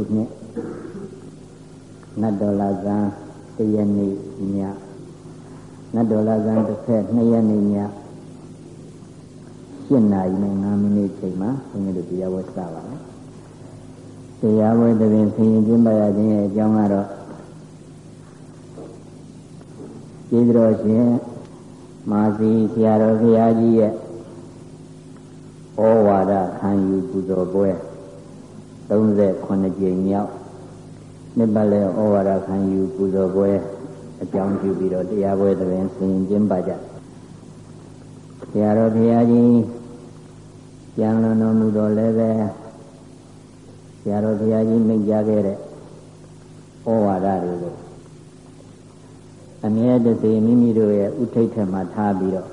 ခုနှစ်နတ်ဒေါ်လာဇန်တရက်နေ့ညနတ်ဒေါ်လာဇန်တစ်ဖက်နှစ်ရက်နေ့ည7နာရီနဲ့9မိနစ်ချိန်မှာဘုန်းကြီးတို့တရားဝဲစပါမယ်တရားဝဲတပင်ဆင်ရင်ကျင်းပရခြင်းရဲ့အကြောင်းကတော့ကျေးဇူးတော်ရှင်မာစီဆရာတော်ဘုရားကြီးရဲ့ဩဝါဒခံယူပူဇော်ပွဲ 38ကြိမ်မြောက်နှစ်ပတ်လည်ဩဝါဒခံယူပူဇော်ပွဲအကြောင်းပြုပြီးတော့တရားပွဲတွင်ဆင်ကျင်းပကြဆရာတော်ဘုရားကြီးကျမ်းလွန်တော်မူတော်လည်းပဲဆရာတော်ဘုရားကြီးမိန့်ကြားခဲ့တဲ့ဩဝါဒတွေကိုအမြဲတစေမိမိတို့ရဲ့ဥထိတ်ထမှာထားပြီးတော့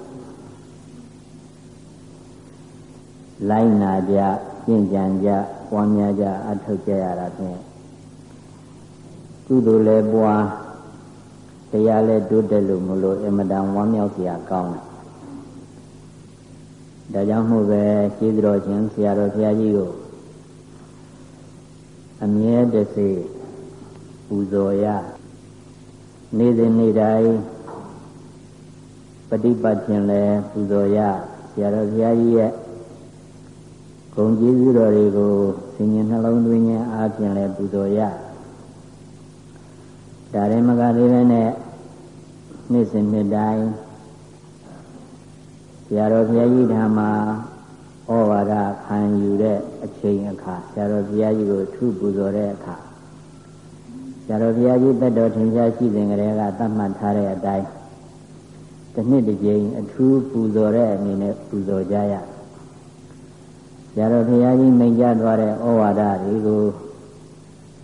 လိုက်နာကြကျင့်ကြံကြ ပွားများကြအထောက်ကြရတာဖြင့်ကုသိုလ်လည်းပွားတရားလည်းတိုးတက်လို့မလို့အမတန်ဝမ်းမြောက်စရာကောင်းတယ်ဒါကြောင့်မို့ပဲကျေးဇူးတော်ရှင်ဆရာတော်ဘုရားကြီးကိုအမြဲတစေပူဇော်ရနေ့စဉ်နေ့တိုင်းပฏิပတ်ခြင်းလည်းပူဇော်ရဆရာတော်ဘုရားကြီးရဲ့ ဂုံကျေးဇူးတော်တွေကိုဆင်ញင်နှလုံးသွင်းခြင်းအားဖြင့်လည်းပူဇော်ရဒါရင်မကသေးပဲနဲ့နေ့စဉ်နေ့တိုင်းဆရာတော်ဘုရားကြီးဓမ္မဩဝါဒခံယူတဲ့အချိန်အခါဆရာတော်ဘုရားကြီးကိုထုပူဇော်တဲ့အခါဆရာတော်ဘုရားကြီးတတ်တော်ထင်ရှားရှိစဉ်ကလေးကသတ်မှတ်ထားတဲ့အတိုင်းတစ်နှစ်တစ်ကြိမ်အထူးပူဇော်တဲ့အနေနဲ့ပူဇော်ကြရ ဆရာတော်ဘုရားကြီးမိန့်ကြားသွားတဲ့ဩဝါဒတွေကို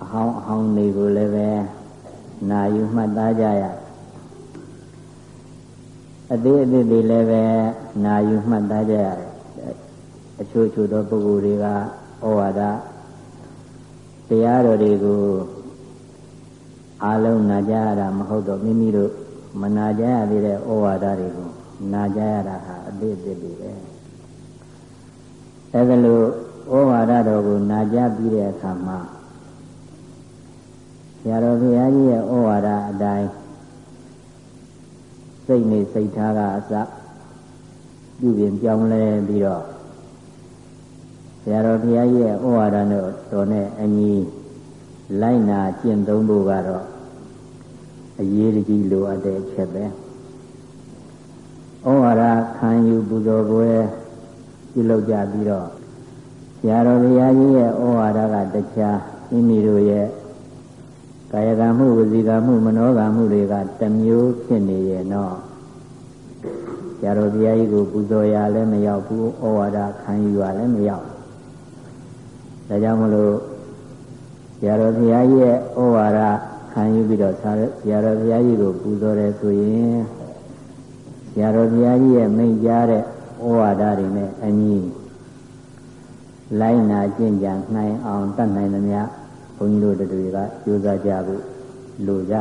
အဟောင်းအဟောင်းတွေကိုလည်းပဲနာယူမှတ်သားကြရအသေးအသေးတွေလည်းပဲနာယူမှတ်သားကြရတယ်အချို့ချို့သောပုဂ္ဂိုလ်တွေကဩဝါဒတရားတော်တွေကိုအားလုံးနာကြရတာမဟုတ်တော့မိမိတို့မနာကြရသေးတဲ့ဩဝါဒတွေကိုနာကြရတာဟာအသေးအသေးတွေပဲ အဲဒါလို့ဩဝါဒတော်ကိုနာကြပြီးတဲ့အခါမှာဆရာတော်ဘုရားကြီးရဲ့ဩဝါဒအတိုင်းစိတ်နဲ့စိတ်ထားကအစပြုပြင်ပြောင်းလဲပြီးတော့ဆရာတော်ဘုရားကြီးရဲ့ဩဝါဒနဲ့တော်နဲ့အညီလိုက်နာကျင့်သုံးဖို့ကတော့အရေးကြီးလိုအပ်တဲ့အချက်ပဲဩဝါဒခံယူပူဇော်ပွဲ ပြုလုပ်ကြပြီးတော့ဆရာတော်ဘုရားကြီးရဲ့ဩဝါဒကတရားမိမိတို့ရဲ့ကာယကံမှုဝစီကံမှုမနောကံမှုတွေကတမျိုးဖြစ်နေရဲ့နော်ဆရာတော်ဘုရားကြီးကိုပူဇော်ရလည်းမရောက်ဘူးဩဝါဒခံယူရလည်းမရောက်ဒါကြောင့်မလို့ဆရာတော်ဘုရားကြီးရဲ့ဩဝါဒခံယူပြီးတော့ဆရာတော်ဘုရားကြီးကိုပူဇော်တယ်ဆိုရင်ဆရာတော်ဘုရားကြီးရဲ့မိန့်ကြားတဲ့ ဩဝါဒတွေနဲ့အညီလိုက်နာကျင့်ကြံနိုင်အောင်တတ်နိုင်သမျှဘုန်းကြီးတို့တွေကကြိုးစားကြဖို့လိုကြ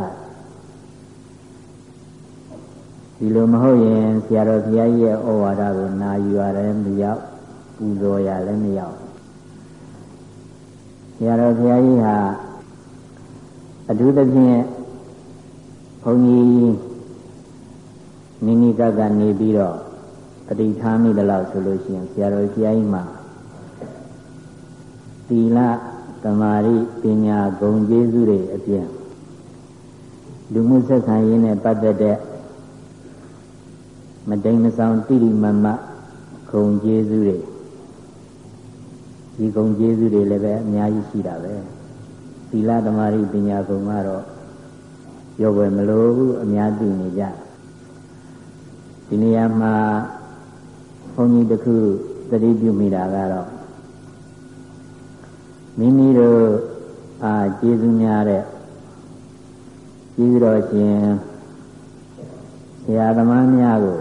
ဒီလိုမဟုတ်ရင်ဆရာတော်ဘုရားကြီးရဲ့ဩဝါဒကိုနာယူရတယ်မရောက်ပူဇော်ရလည်းမရောက်ဆရာတော်ဘုရားကြီးဟာအထူးသဖြင့်ဘုန်းကြီးနိနိကကနေပြီးတော့ တတိထားမိတယ်လို့ဆိုလို့ရှိရင်ဆရာတော်ဘုရားကြီးမှာသီလသမာဓိပညာဂုဏ်ကျေးဇူးတွေအပြင်လူမှုဆက်ဆံရေးနဲ့ပတ်သက်တဲ့မတိမ်မဆောင်တိတိမမဂုဏ်ကျေးဇူးတွေဒီဂုဏ်ကျေးဇူးတွေလည်းပဲအများကြီးရှိတာပဲသီလသမာဓိပညာဂုဏ်ကတော့ရောွယ်မလို့ဘူးအများသိနေကြဒီနေရာမှာ ဘုန်းကြီးတခုသတိပြုမိတာကတော့မိမိတို့အာကျေးဇူးများတဲ့ကျေးဇူးတော်ရှင်ဆရာသမားများကို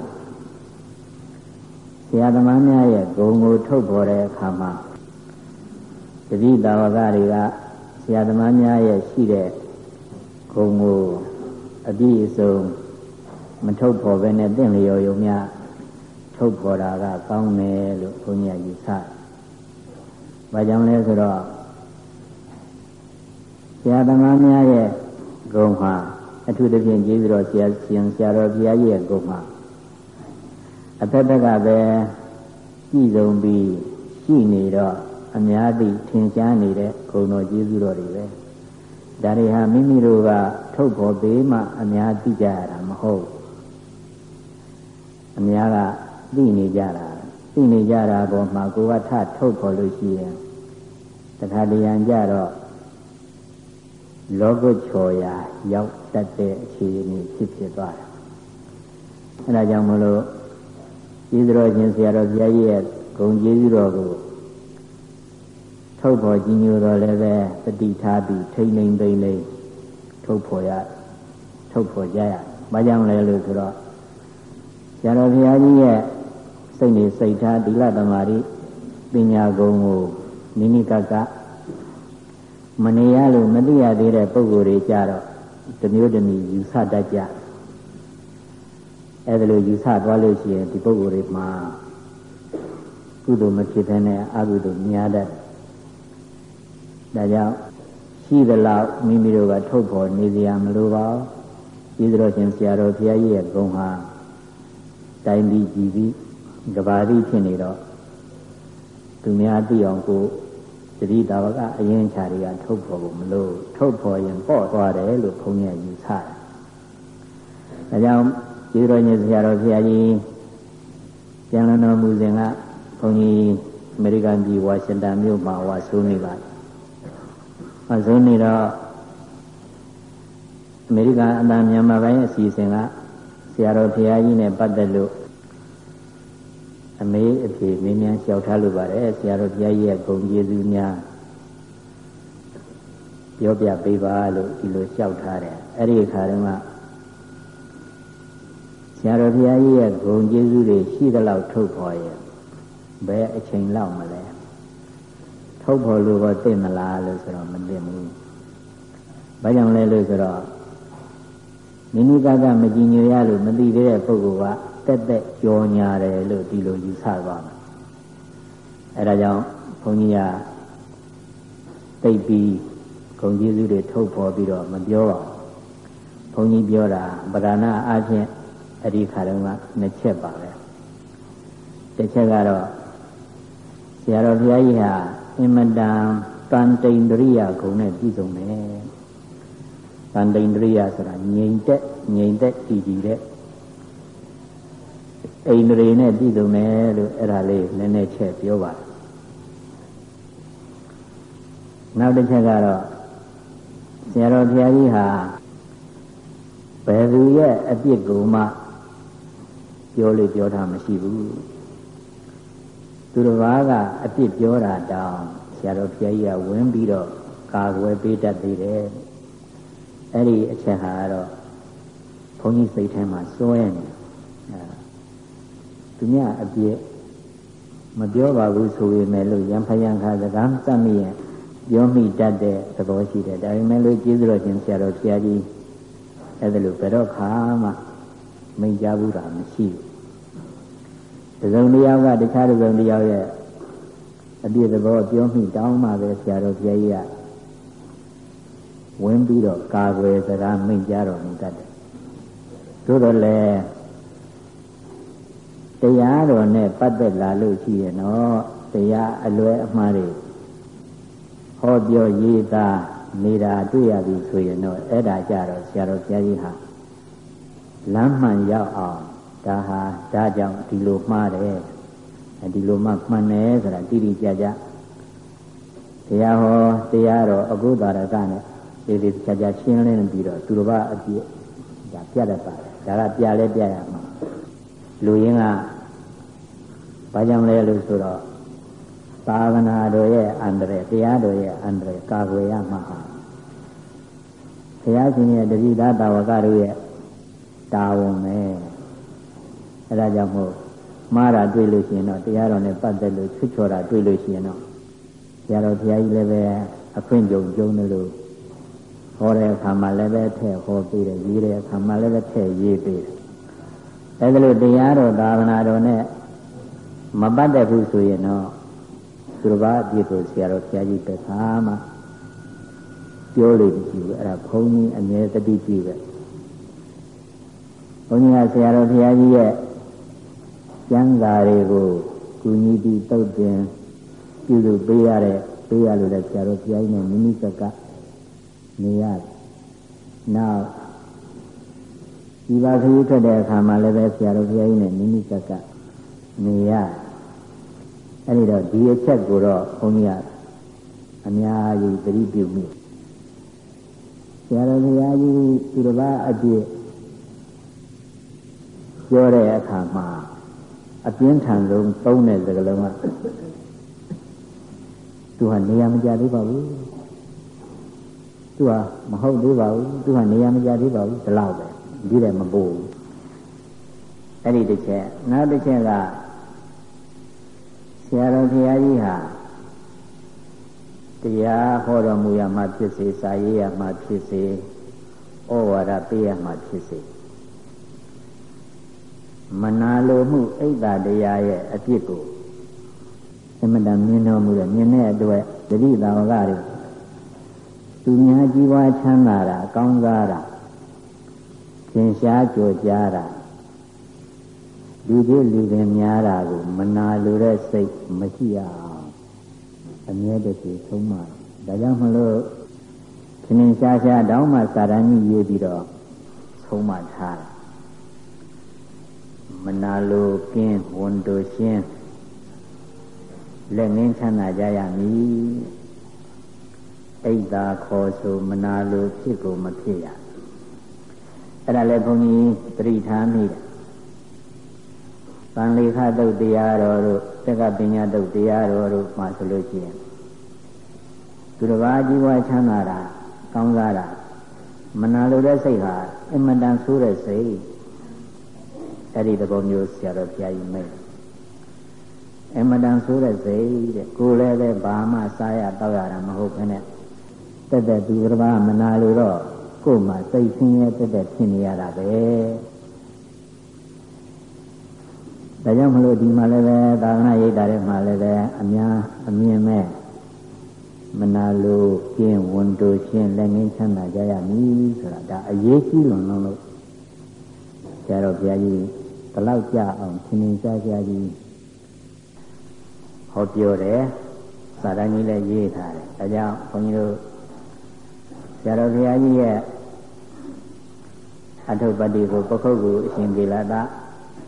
ဆရာသမားများရဲ့ဂုဏ်ကိုထုတ်ပေါ်တဲ့အခါမှာတတိတာဝကတွေကဆရာသမားများရဲ့ရှိတဲ့ဂုဏ်ကိုအပြည့်အစုံမထုတ်ဖော်ပဲနဲ့တင့်လျော်ယုံများ ထုတ်ဖော်တာကကောင်းတယ်လို့ဘုန်းကြီးယူဆ။ဘာကြောင့်လဲဆိုတော့ဆရာသမားများရဲ့ဂုဏ်ဟာအထူးသဖြင့်ကျေးဇူးတော်ဆရာရှင်ဆရာတော်ဘုရားကြီးရဲ့ဂုဏ်ဟာအသက်တက်ကပဲကြည်ဆုံးပြီးရှိနေတော့အများသိထင်ရှားနေတဲ့ဂုဏ်တော်ကျေးဇူးတော်တွေပဲဒါတွေဟာမိမိတို့ကထုတ်ဖော်ပေးမှအများသိကြရတာမဟုတ်အများက သိနေကြတာသိနေကြတာပေါ်မှာကိုယ်ကထထုတ်ဖော်လို့ရှိရင်တခါတရံကြတော့လောကုချော်ရာရောက်တတ်တဲ့အခြေအနေဖြစ်ဖြစ်သွားတယ်အဲဒါကြောင့်မလို့ကျေးဇူးတော်ရှင်ဆရာတော်ဘုရားကြီးရဲ့ဂုဏ်ကျေးဇူးတော်ကိုထုတ်ဖော်ကြီးညိုတော်လည်းပဲတတိထားပြီးထိမ့်နေသိမ့်လိမ့်ထုတ်ဖော်ရထုတ်ဖော်ကြရ။ဘာကြောင့်လဲလို့ဆိုတော့ဆရာတော်ဘုရားကြီးရဲ့ စိတ်နေစိတ်ထားဒီလသမာဓိပညာဂုဏ်ကိုနိမိကကမနေရလို့မသိရသေးတဲ့ပုံကိုယ်တွေကြတော့တမျိုးတမျိုးယူဆတတ်ကြအဲ့ဒါလိုယူဆသွားလို့ရှိရင်ဒီပုံကိုယ်တွေမှာကုသိုလ်မဖြစ်ဘဲနဲ့အကုသိုလ်များတတ်ဒါကြောင့်ရှိသလောက်မိမိတို့ကထုတ်ဖော်နေစရာမလိုပါဘူးကြီးတော်ရှင်ဆရာတော်ဘုရားကြီးရဲ့ဂုဏ်ဟာတိုင်းပြီးကြည်ပြီး ကဘာတိဖြစ်နေတော့သူများသိအောင်ကိုတတိတာဝကအရင်ချာတွေကထုတ်ဖော်ဖို့မလို့ထုတ်ဖော်ရင်ပေါ့သွားတယ်လို့ဘုန်းကြီးယူဆတယ်။ဒါကြောင့်ကျေးတော်ညဆရာတော်ဆရာကြီးကျန်လတော်မူစဉ်ကဘုန်းကြီးအမေရိကန်ပြည်ဝါရှင်တန်မြို့မှာဝါဆိုးနေပါတယ်။ဝါဆိုးနေတော့အမေရိကန်အတန်မြန်မာပိုင်းအစီအစဉ်ကဆရာတော်ဘုရားကြီးနဲ့ပတ်သက်လို့ အမေအဖေမင်းများလျှောက်ထားလို့ပါတယ်ဆရာတော်ဘုရားကြီးရဲ့ဂုဏ်ကျေးဇူးများပြောပြပေးပါလို့ဒီလိုလျှောက်ထားတယ်အဲ့ဒီအခါတုန်းကဆရာတော်ဘုရားကြီးရဲ့ဂုဏ်ကျေးဇူးတွေရှိသလောက်ထုတ်ဖော်ရင်ဘယ်အချိန်လောက်မလဲထုတ်ဖော်လို့တော့သိမလားလို့ဆိုတော့မသိဘူးဘာကြောင့်လဲလို့ဆိုတော့မိမိကကမကြည်ညိုရလို့မသိသေးတဲ့ပုဂ္ဂိုလ်က တက်တက်ကြောညာတယ်လို့ဒီလိုယူဆသွားမှာအဲဒါကြောင့်ဘုန်းကြီးကသိပြီးဂုံကျေးဇူးတွေထုတ်ဖော်ပြီးတော့မပြောပါဘူးဘုန်းကြီးပြောတာဗဒနာအချင်းအဲ့ဒီခါတုန်းကနှစ်ချက်ပါပဲတစ်ချက်ကတော့ဆရာတော်ဘုရားကြီးဟာအင်မတန်တန်တိန်တရိယာဂုံနဲ့ပြည့်စုံတယ်တန်တိန်တရိယာဆိုတာငြိမ်သက်ငြိမ်သက်တည်တည်တဲ့ အိန္ဒြေနဲ့ပြည့်စုံတယ်လို့အဲ့ဒါလေးနည်းနည်းချက်ပြောပါနောက်တစ်ချက်ကတော့ဆရာတော်ဘုရားကြီးဟာဘယ်သူရဲ့အပြစ်ကိုမှပြောလို့ပြောတာမရှိဘူးသူတစ်ပါးကအပြစ်ပြောတာတောင်ဆရာတော်ဘုရားကြီးကဝင်ပြီးတော့ကာကွယ်ပေးတတ်သေးတယ်အဲ့ဒီအချက်ဟာတော့ဘုန်းကြီးစိတ်ထဲမှာစွဲနေ သူများအပြစ်မပြောပါဘူးဆိုပေမဲ့လို့ရံဖယံခါစကားစက်မိရင်ပြောမိတတ်တဲ့သဘောရှိတယ်ဒါပေမဲ့လို့ကျေးဇူးတော်ရှင်ဆရာတော်ဘုရားကြီးအဲ့ဒါလို့ဘယ်တော့ခါမှမိန်ကြဘူးတာမရှိဘူးတစုံတစ်ယောက်ကတခြားတစုံတစ်ယောက်ရဲ့အပြည့်သဘောပြောမိတောင်းမှပဲဆရာတော်ဘုရားကြီးကဝင်ပြီးတော့ကာကွယ်စကားမိန်ကြတော်မူတတ်တယ်သို့တော်လည်း တရားတော်နဲ့ပတ်သက်လာလို့ရှိရင်တော့တရားအလွယ်အမှားတွေဟောပြောရေးသားနေတာတွေ့ရပြီဆိုရင်တော့အဲ့ဒါကြတော့ဆရာတော်ဘုရားကြီးဟာလမ်းမှန်ရောက်အောင်ဒါဟာဒါကြောင့်ဒီလိုမှားတယ်ဒီလိုမှမှန်တယ်ဆိုတာတိတိကျကျတရားဟောတရားတော်အကုသာရကနဲ့ဒီဒီကျကျရှင်းလင်းပြီးတော့သူတော်ဘာအပြည့်ဒါပြတတ်ပါတယ်ဒါကပြလဲပြရမှာ လူရင်းကဘာကြောင့်လဲလို့ဆိုတော့သာသနာတော်ရဲ့အန္တရာယ်တရားတော်ရဲ့အန္တရာယ်ကာကွယ်ရမှာဟာဘုရားရှင်ရဲ့တတိသားတာဝကတို့ရဲ့တာဝန်ပဲအဲဒါကြောင့်မို့မှားတာတွေ့လို့ရှိရင်တော့တရားတော်နဲ့ပတ်သက်လို့ချွတ်ချော်တာတွေ့လို့ရှိရင်တော့ဆရာတော်ဘုရားကြီးလည်းပဲအခွင့်ကြုံကြုံလို့ဟောတဲ့အခါမှာလည်းပဲထည့်ဟောပေးတယ်ရေးတဲ့အခါမှာလည်းပဲထည့်ရေးပေးတယ် အဲဒါလို့တရားတော်သာသနာတော်နဲ့မပတ်သက်ဘူးဆိုရင်တော့သူတစ်ပါးအပြစ်ကိုဆရာတော်ဘုရားကြီးတခါမှပြောလို့ရှိဘူးအဲ့ဒါဘုန်းကြီးအမြဲတတိပြုပဲဘုန်းကြီးကဆရာတော်ဘုရားကြီးရဲ့ကျမ်းစာတွေကိုကုညီပြီးတုတ်တင်ပြုလို့ပေးရတဲ့ပေးရလို့လည်းဆရာတော်ဘုရားကြီးနဲ့မိမိကကနေရတယ်နောက် ဒီပါခရီးထွက်တဲ့အခါမှာလည်းပဲဆရာတော်ဘုရားကြီးနဲ့မိမိကကနေရအဲ့ဒီတော့ဒီအချက်ကိုတော့ဘုန်းကြီးကအများကြီးသတိပြုမိဆရာတော်ဘုရားကြီးသူတစ်ပါးအပြည့်ပြောတဲ့အခါမှာအပြင်းထန်ဆုံးသုံးတဲ့စကားလုံးကသူကနေရာမကြသေးပါဘူးသူကမဟုတ်သေးပါဘူးသူကနေရာမကြသေးပါဘူးဒီလောက်ပဲ ဒီတဲ့မပို့ဘူးအဲ့ဒီတစ်ချက်နောက်တစ်ချက်ကဆရာတော်ဘုရားကြီးဟာတရားဟောတော်မူရမှာဖြစ်စေစာရေးရမှာဖြစ်စေဩဝါဒပေးရမှာဖြစ်စေမနာလိုမှုအိတ်တာတရားရဲ့အဖြစ်ကိုအမတန်မြင်တော်မူတဲ့မြင်တဲ့အတွက်တတိသာဝကတွေသူများကြီးပွားချမ်းသာတာကောင်းစားတာ သင်ရှားကြိုကြားတာလူကြီးလူပင်များတာကိုမနာလိုတဲ့စိတ်မရှိရအောင်အမြဲတည်းဆုံးမဒါကြောင့်မလို့ခင်းင်းရှားရှားတောင်းမှစာရန်ကြီးရေးပြီးတော့ဆုံးမထားတာမနာလိုကင်းဝန်တို့ရှင်းလက်ငင်းချမ်းသာကြရမည်အိတ်သာခေါ်ဆိုမနာလိုဖြစ်ကိုမဖြစ်ရ အဲ့ဒါလည်းဘုန်းကြီးသတိထားမိတယ်။သံလေခတုတ်တရားတော်တို့သက်ကပညာတုတ်တရားတော်တို့မှဆိုလို့ရှိရင်သူတစ်ပါးကြီးပွားချမ်းသာတာကောင်းစားတာမနာလိုတဲ့စိတ်ဟာအင်မတန်ဆိုးတဲ့စိတ်အဲ့ဒီသဘောမျိုးဆရာတော်ဘုရားကြီးမိတ်အမတန်ဆိုးတဲ့စိတ်တဲ့ကိုယ်လည်းပဲဘာမှစားရတောက်ရတာမဟုတ်ဘဲနဲ့တက်တက်သူတစ်ပါးမနာလို့တော့ ကိုယ်မှစိတ်ဆင်းရဲတက်တက်ဖြစ်နေရတာပဲဒါကြောင့်မလို့ဒီမှာလည်းပဲသာသနာ့ရိပ်တာထဲမှာလည်းပဲအများအမြင်မဲ့မနာလို့ကျင့်ဝန်တို့ရှင်းလက်ငင်းချမ်းသာကြရမည်ဆိုတာဒါအရေးကြီးလွန်လို့ဆရာတော်ဘုရားကြီးဘလောက်ကြအောင်သင်္င်ရှားရှားကြီးဟောပြောတယ်စာတန်းကြီးလည်းရေးထားတယ်ဒါကြောင့်ဘုန်းကြီးတို့ ဆရာတော်ဘုရားကြီးရဲ့အထုပ္ပတ္တိကိုပခုတ်ကိုအရှင်ကေလာတာ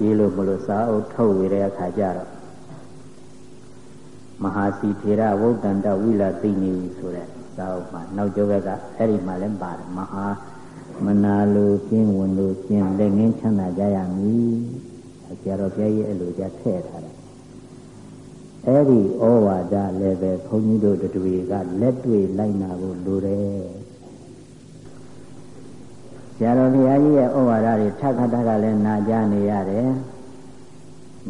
ရေးလို့မလို့စာအုပ်ထုတ်ဝေတဲ့အခါကျတော့မဟာစီထေရဝုဒ္ဒန္တဝိလာသိနေဆိုတဲ့စာအုပ်မှာနောက်ကျောဘက်ကအဲ့ဒီမှာလည်းပါတယ်မဟာမနာလိုကျင်းဝင်လိုကျင်းလက်ငင်းချမ်းသာကြရမည်ဆရာတော်ဘုရားကြီးအဲ့လိုကြထည့်ထားတယ်အဲ့ဒီဩဝါဒလည်းပဲဘုန်းကြီးတို့တွေကလက်တွေ့လိုက်နာဖို့လိုတယ်ဆ ရာတော်ဘုရားကြီးရဲ့ဩဝါဒတွေထပ်ခါတကလည်းနာကြားနေရတယ်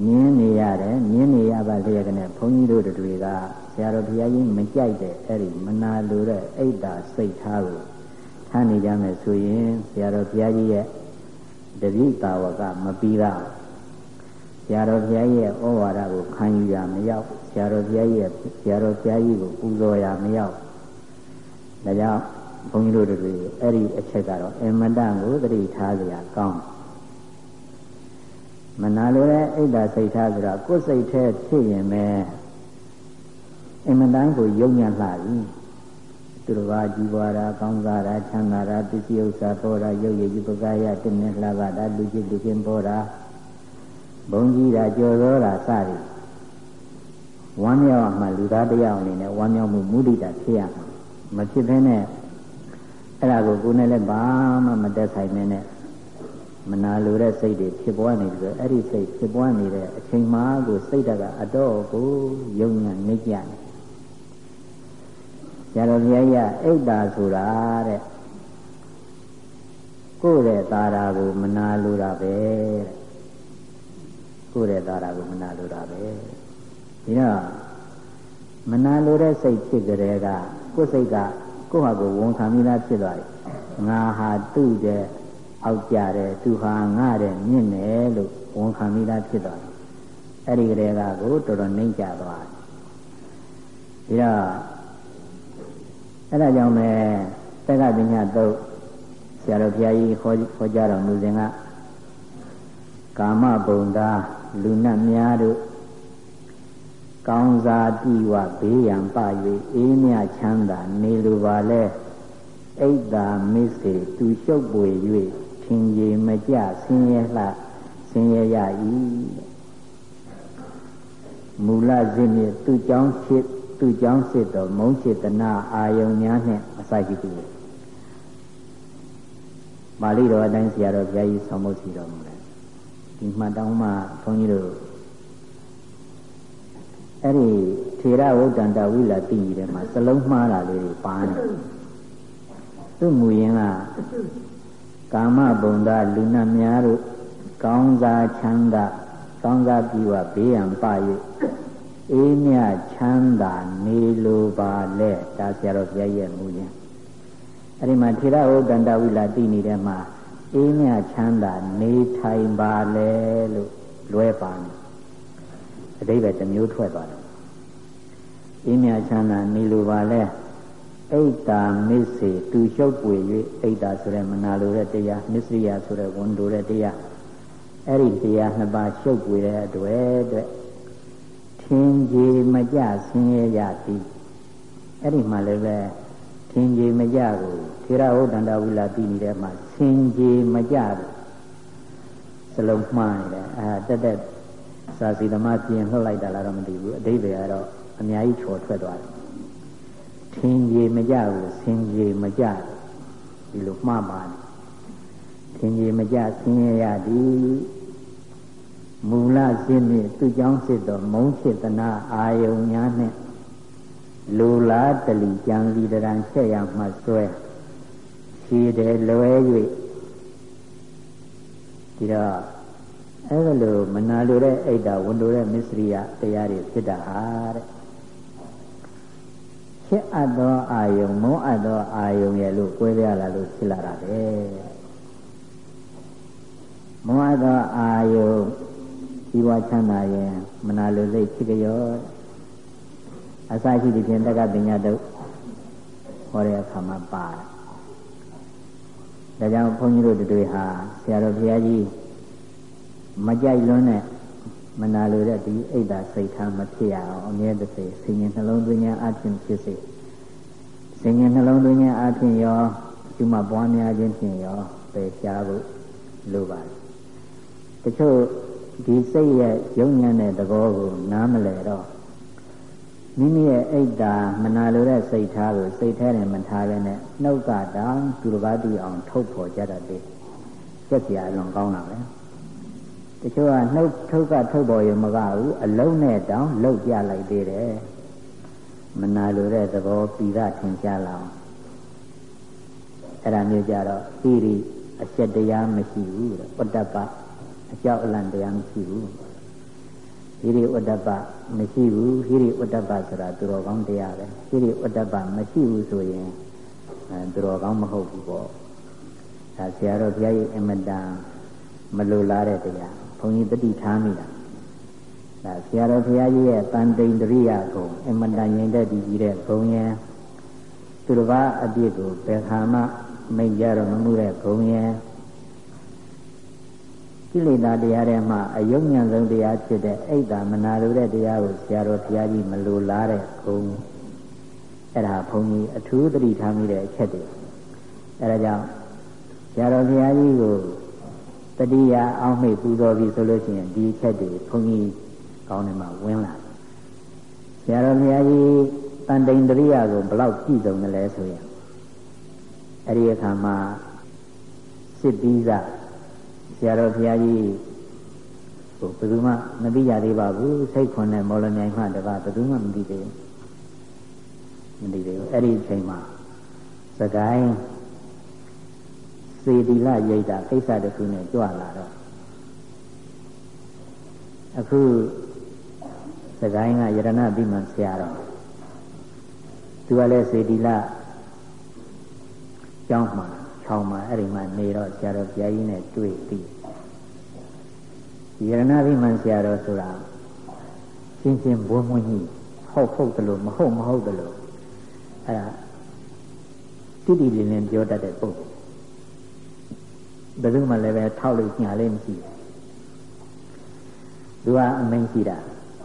မြင်းနေရတယ်မြင်းနေရပါလျက်ကနဲ့ဘုန်းကြီးတို့တွေကဆရာတော်ဘုရားကြီးမကြိုက်တဲ့အဲ့ဒီမနာလိုတဲ့အိတ်တာစိတ်ထားကိုထားနေကြမယ်ဆိုရင်ဆရာတော်ဘုရားကြီးရဲ့တတိတာဝကမပြီးတော့ဆရာတော်ဘုရားရဲ့ဩဝါဒကိုခံယူရမရောက်ဆရာတော်ဘုရားရဲ့ဆရာတော်ဘုရားကြီးကိုပူဇော်ရမရောက်ဒါကြောင့် ဘုန်းကြီးတို့တွေအဲ့ဒီအချက်ကတော့အမတန်ကိုသတိထားကြရကောင်းမနာလိုတဲ့အိတ်တာစိတ်ထားဆိုတာကိုယ်စိတ်แท้ဖြစ်ရင်ပဲအမတန်ကိုယုံညံ့လှပြီသူတော်ဘာကြီးပွားတာကောင်းစားတာချမ်းသာတာပစ္စည်းဥစ္စာပေါ်တာရုပ်ရည်ဒီပကာယတည်းနဲ့လှပတာလူကြီးလူချင်းပေါ်တာဘုံကြီးတာကြော်သောတာစသည်ဝမ်းမြောက်မှလူသားတယောက်အနေနဲ့ဝမ်းမြောက်မှုမုဒိတာဖြစ်ရမှာမဖြစ်ဘဲနဲ့ အဲ့ဒါကိုကိုယ်နဲ့လည်းဘာမှမတက်ဆိုင်နေနဲ့မနာလိုတဲ့စိတ်တွေဖြစ်ပွားနေပြီးတော့အဲ့ဒီစိတ်ဖြစ်ပွားနေတဲ့အချိန်မှကိုစိတ်တကအတော့ကိုယုံညာနေကြတယ်။ကျတော့ဘုရားကြီးအိတ်တာဆိုတာတဲ့ကိုယ့်ရဲ့သာရာကိုမနာလိုတာပဲတဲ့ကိုယ့်ရဲ့သာရာကိုမနာလိုတာပဲဒီတော့မနာလိုတဲ့စိတ်ဖြစ်ကြတဲ့ကကိုယ်စိတ်က ကိုယ့်ဟာကိုယ်ဝန်ခံမိသားဖြစ်သွားတယ်ငါဟာသူ့တဲ့အောက်ကြတယ်သူဟာငါတဲ့မြင့်တယ်လို့ဝန်ခံမိသားဖြစ်သွားတယ်အဲ့ဒီကလေးကကိုတော်တော်နှိမ့်ကြသွားတယ်ဒီတော့အဲ့ဒါကြောင့်ပဲကပညာတုတ်ဆရာတော်ဘုရားကြီးခေါ်ခေါ်ကြတော်မူစဉ်ကကာမဘုံသားလူနတ်များတို့ ကောင်းစားတိဝဘေးရန်ပ၍အေးမြချမ်းသာနေလိုပါလဲအိတ်သာမစ္စေသူရှုပ်ပွေ၍ထင်ကြီးမကြဆင်းရဲလှဆင်းရဲရ၏မူလဇင်းမြသူကြောင့်ဖြစ်သူကြောင့်စစ်တော်မုံစေတနာအာယုံများနှင့်အစရှိသည်ပါဠိတော်အတိုင်းဆရာတော်ဘုရားကြီးဆောင်းဖို့စီတော်မူတယ်ဒီမှတ်တောင်းမှဘုန်းကြီးတို့ အဲ့ဒီထေရဝုဒ္ဒန္တဝိလာတိကြီးထဲမှာစလုံးမှားတာလေးတွေပါနေသူ့မူရင်းကကာမဘုံသားလူနာများတို့ကောင်းစားချမ်းသာကောင်းစားပြီးဝဘေးရန်ပ၍အေးမြချမ်းသာနေလိုပါလေဒါဆရာတော်ဘုရားရဲ့မူရင်းအဲ့ဒီမှာထေရဝုဒ္ဒန္တဝိလာတိနေတဲ့မှာအေးမြချမ်းသာနေထိုင်ပါလေလို့လွဲပါနေ အတိပ္ပယ်တစ်မျိုးထွက်သွားတယ်အေးမြချမ်းသာနေလိုပါလေအိတ်တာမစ္စေသူရှုပ်ပွေ၍အိတ်တာဆိုတဲ့မနာလိုတဲ့တရားမစ္စရိယဆိုတဲ့ဝန်တိုတဲ့တရားအဲ့ဒီတရားနှစ်ပါးရှုပ်ပွေတဲ့အတွက်အတွက်ထင်ကြီးမကြဆင်းရဲရသည်အဲ့ဒီမှာလည်းပဲထင်ကြီးမကြကိုထေရဟုတ်တန္တဝိလာပြီးနေတဲ့မှာဆင်ကြီးမကြဘူးစလုံးမှားနေတယ်အဲတက်တက် စာစီသမားပြင်လှုပ်လိုက်တာလားတော့မသိဘူးအတိပ္ပယ်ကတော့အများကြီးချော်ထွက်သွားတယ်ထင်ကြီးမကြဘူးဆင်ကြီးမကြဒီလိုမှားပါတယ်ထင်ကြီးမကြဆင်းရဲရသည်မူလစိမ့်သူကြောင့်စစ်တော်မုံဖြစ်တနာအာယုံများနဲ့လူလားတလီကြံလီတရန်ဆက်ရမှဆွဲရှိတယ်လွဲ၍ဒီတော့ အဲ့ဒါလိုမနာလိုတဲ့အိတ်တာဝန်လိုတဲ့မစ္စရိယတရားတွေဖြစ်တာဟာတဲ့ဖြစ်အပ်သောအာယုံမုန်းအပ်သောအာယုံရဲ့လို့꿰ပြလာလို့ဖြစ်လာတာပဲမုန်းအပ်သောအာယုံဒီဝါချမ်းသာရင်မနာလိုစိတ်ဖြစ်ကြရောအစရှိသည်ဖြင့်တက္ကပညာတို့ဟောတဲ့အခါမှာပါတယ်ဒါကြောင့်ဘုန်းကြီးတို့တွေဟာဆရာတော်ဘုရားကြီး မကြိုက်လွန်းတဲ့မနာလိုတဲ့ဒီအိတ်တာစိတ်ထားမဖြစ်ရအောင်အမြဲတစေဆင်ញင်နှလုံးသွင်းခြင်းအပြင်ဖြစ်စေဆင်ញင်နှလုံးသွင်းခြင်းအပြင်ရောဒီမှာပွားများခြင်းဖြင့်ရောပယ်ရှားဖို့လိုပါတယ်တချို့ဒီစိတ်ရဲ့ယုံညံ့တဲ့သဘောကိုနားမလဲတော့မိမိရဲ့အိတ်တာမနာလိုတဲ့စိတ်ထားကိုစိတ်ထဲနဲ့မထားဘဲနဲ့နှုတ်ကတောင်သူတစ်ပါးတူအောင်ထုတ်ဖော်ကြတတ်တယ်။ကြက်စရာလွန်ကောင်းတာပဲ။ တချို့ကနှုတ်ထုတ်ကထုတ်ပေါ်ရုံမကဘူးအလုံးနဲ့တောင်လှုပ်ကြလိုက်သေးတယ်။မနာလိုတဲ့သဘောပိရထင်ရှားလာအောင်။အဲ့ဒါမျိုးကြတော့ဣရိအချက်တရားမရှိဘူးတဲ့။ပတ္တပအကြောက်အလန့်တရားမရှိဘူး။ဟိရိဥဒ္ဒပမရှိဘူးဟိရိဥဒ္ဒပဆိုတာသူတော်ကောင်းတရားပဲဟိရိဥဒ္ဒပမရှိဘူးဆိုရင်အဲသူတော်ကောင်းမဟုတ်ဘူးပေါ့ဒါဆရာတော်ဘုရားရဲ့အမတန်မလိုလားတဲ့တရား ဘုန်းကြီးတတိထားမိတာဒါဆရာတော်ဘုရားကြီးရဲ့တန်တိန်တရိယာကုံအမတန်ရင်တဲ့ဒီကြီးတဲ့ဘုံရဲ့သူတစ်ပါးအပြစ်ကိုဘယ်ခါမှမိတ်ကြတော့မမှုတဲ့ဘုံရဲ့ကိလေသာတရားတွေမှာအယုံညံဆုံးတရားဖြစ်တဲ့အိတ်တာမနာလိုတဲ့တရားကိုဆရာတော်ဘုရားကြီးမလိုလားတဲ့ဘုံအဲ့ဒါဘုံကြီးအထူးသတိထားမိတဲ့အချက်တွေအဲ့ဒါကြောင့်ဆရာတော်ဘုရားကြီးကို တတိယအောင်းမိတ်ပူဇော်ပြီးဆိုလို့ရှိရင်ဒီချက်တွေဘုံကြီးကောင်းတယ်မှာဝင်လာဆရာတော်ဘုရားကြီးတန်တိန်တရိယာကိုဘလောက်ကြည့်စုံတယ်လဲဆိုရင်အဲ့ဒီအခါမှာစစ်ပြီးသားဆရာတော်ဘုရားကြီးဟိုဘယ်သူမှမသိကြသေးပါဘူးစိတ်ခွန်တဲ့မော်လမြိုင်မှတပါဘယ်သူမှမသိသေးဘူးမသိသေးဘူးအဲ့ဒီအချိန်မှာစကိုင်း စေတီလရိတ်တာကိစ္စတစ်ခုနဲ့ကြွလာတော့အခုစကိုင်းကယရဏတိမဆရာတော်သူကလည်းစေတီလကျောင်းမှာချောင်းမှာအဲ့ဒီမှာနေတော့ဆရာတော်ဘုရားကြီးနဲ့တွေ့ပြီးယရဏဘိမန်ဆရာတော်ဆိုတာရှင်းရှင်းဘွန်းဘွန်းကြီးဟုတ်ဟုတ်တယ်လို့မဟုတ်မဟုတ်တယ်လို့အဲ့ဒါတိတိတိလင်းလင်းပြောတတ်တဲ့ပုဂ္ဂိုလ် ဘယ်သူမှလည်းပဲထောက်လို့ညာလေးမရှိဘူးသူကအမိန်ရှိတာ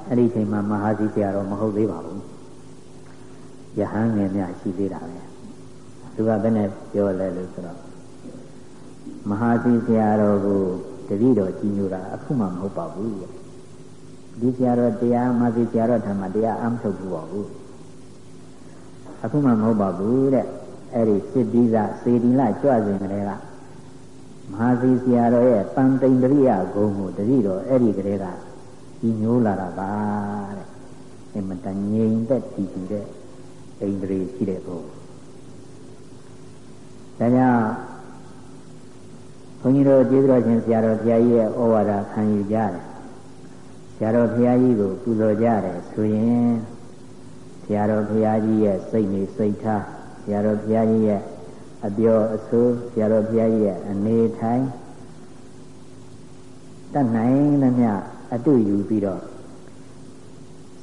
အဲ့ဒီချိန်မှာမဟာစီဆရာတော်မဟုတ်သေးပါဘူးယဟန်ငယ်များရှိသေးတာပဲသူကဘယ်နဲ့ပြောလဲလို့ဆိုတော့မဟာစီဆရာတော်ကိုတတိတော်ကြီးညိုတာအခုမှမဟုတ်ပါဘူးဒီဆရာတော်တရားမစီဆရာတော်ထံမှာတရားအမှထုတ်ဘူးပါဘူးအခုမှမဟုတ်ပါဘူးတဲ့အဲ့ဒီစစ်ပြီးသားစေတီလကြွစဉ်ကလေးက မဟာစီဆရာတော်ရဲ့ပန်တိန်တရိယဂုံကိုတတိတော်အဲ့ဒီကလေးကကြီးညိုလာတာပါတဲ့အမတန်ငြိမ်သက်တည်ကြည်တဲ့အိန္ဒြေရှိတဲ့ဘုရားဒါကြောင့်ဘုန်းကြီးတို့ကျေးဇူးတော်ရှင်ဆရာတော်ဘုရားကြီးရဲ့ဩဝါဒခံယူကြတယ်ဆရာတော်ဘုရားကြီးကိုပူဇော်ကြတယ်ဆိုရင်ဆရာတော်ဘုရားကြီးရဲ့စိတ်နေစိတ်ထားဆရာတော်ဘုရားကြီးရဲ့ အပြောအဆိုးဆရာတော်ဘုရားကြီးရဲ့အနေထိုင်တတ်နိုင်သမျှအတူယူပြီးတော့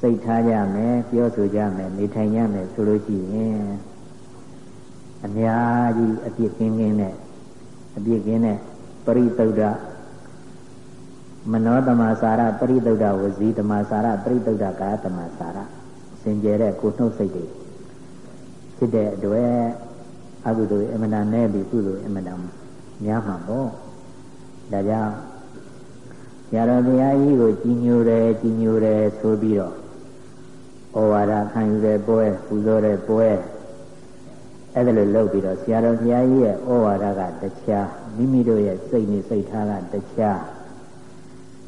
စိတ်ထားကြမယ်ပြောဆိုကြမယ်နေထိုင်ကြမယ်ဆိုလို့ရှိရင်အများကြီးအပြစ်ကင်းကင်းနဲ့အပြစ်ကင်းတဲ့ပရိသုဒ္ဓမနောတမစာရပရိသုဒ္ဓဝစီတမစာရပရိသုဒ္ဓကာတမစာရစင်ကြယ်တဲ့ကိုနှုတ်စိတ်တွေဖြစ်တဲ့အတွက် အကုသိုလ်အမနာနဲ့ပြီးကုသိုလ်အမနာများမှာပေါ့ဒါကြောင့်ရတော်ဘုရားကြီးကိုကြီးညိုတယ်ကြီးညိုတယ်ဆိုပြီးတော့ဩဝါဒခံယူတဲ့ပွဲပူဇော်တဲ့ပွဲအဲ့ဒါလိုလုပ်ပြီးတော့ဆရာတော်ဘုရားကြီးရဲ့ဩဝါဒကတခြားမိမိတို့ရဲ့စိတ်နဲ့စိတ်ထားကတခြား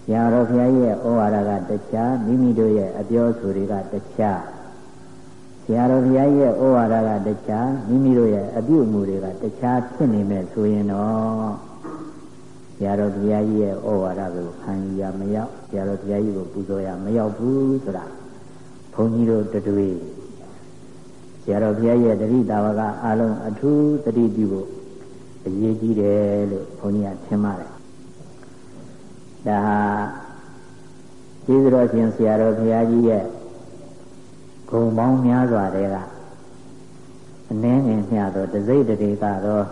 ဆရာတော်ဘုရားကြီးရဲ့ဩဝါဒကတခြားမိမိတို့ရဲ့အပြောဆိုတွေကတခြား ဆရာတော်ဘုရားကြီးရဲ့ဩဝါဒကတခြားမိမိတို့ရဲ့အပြုအမူတွေကတခြားဖြစ်နေမဲ့ဆိုရင်တော့ဆရာတော်ဘုရားကြီးရဲ့ဩဝါဒကိုခံယူရမရောက်ဆရာတော်ဘုရားကြီးကိုပူဇော်ရမရောက်ဘူးဆိုတာဘုန်းကြီးတို့တွေ့ဆရာတော်ဘုရားရဲ့တတိတာဝကအလုံးအထူးတတိပြုဖို့အရေးကြီးတယ်လို့ဘုန်းကြီးကထင်ပါတယ်ဒါဟာကျေးဇူးတော်ရှင်ဆရာတော်ဘုရားကြီးရဲ့ ဂုံပေါင်းများစွာတဲ့ကအနည်းငယ်မျှသောတစိတ်တရေကတော့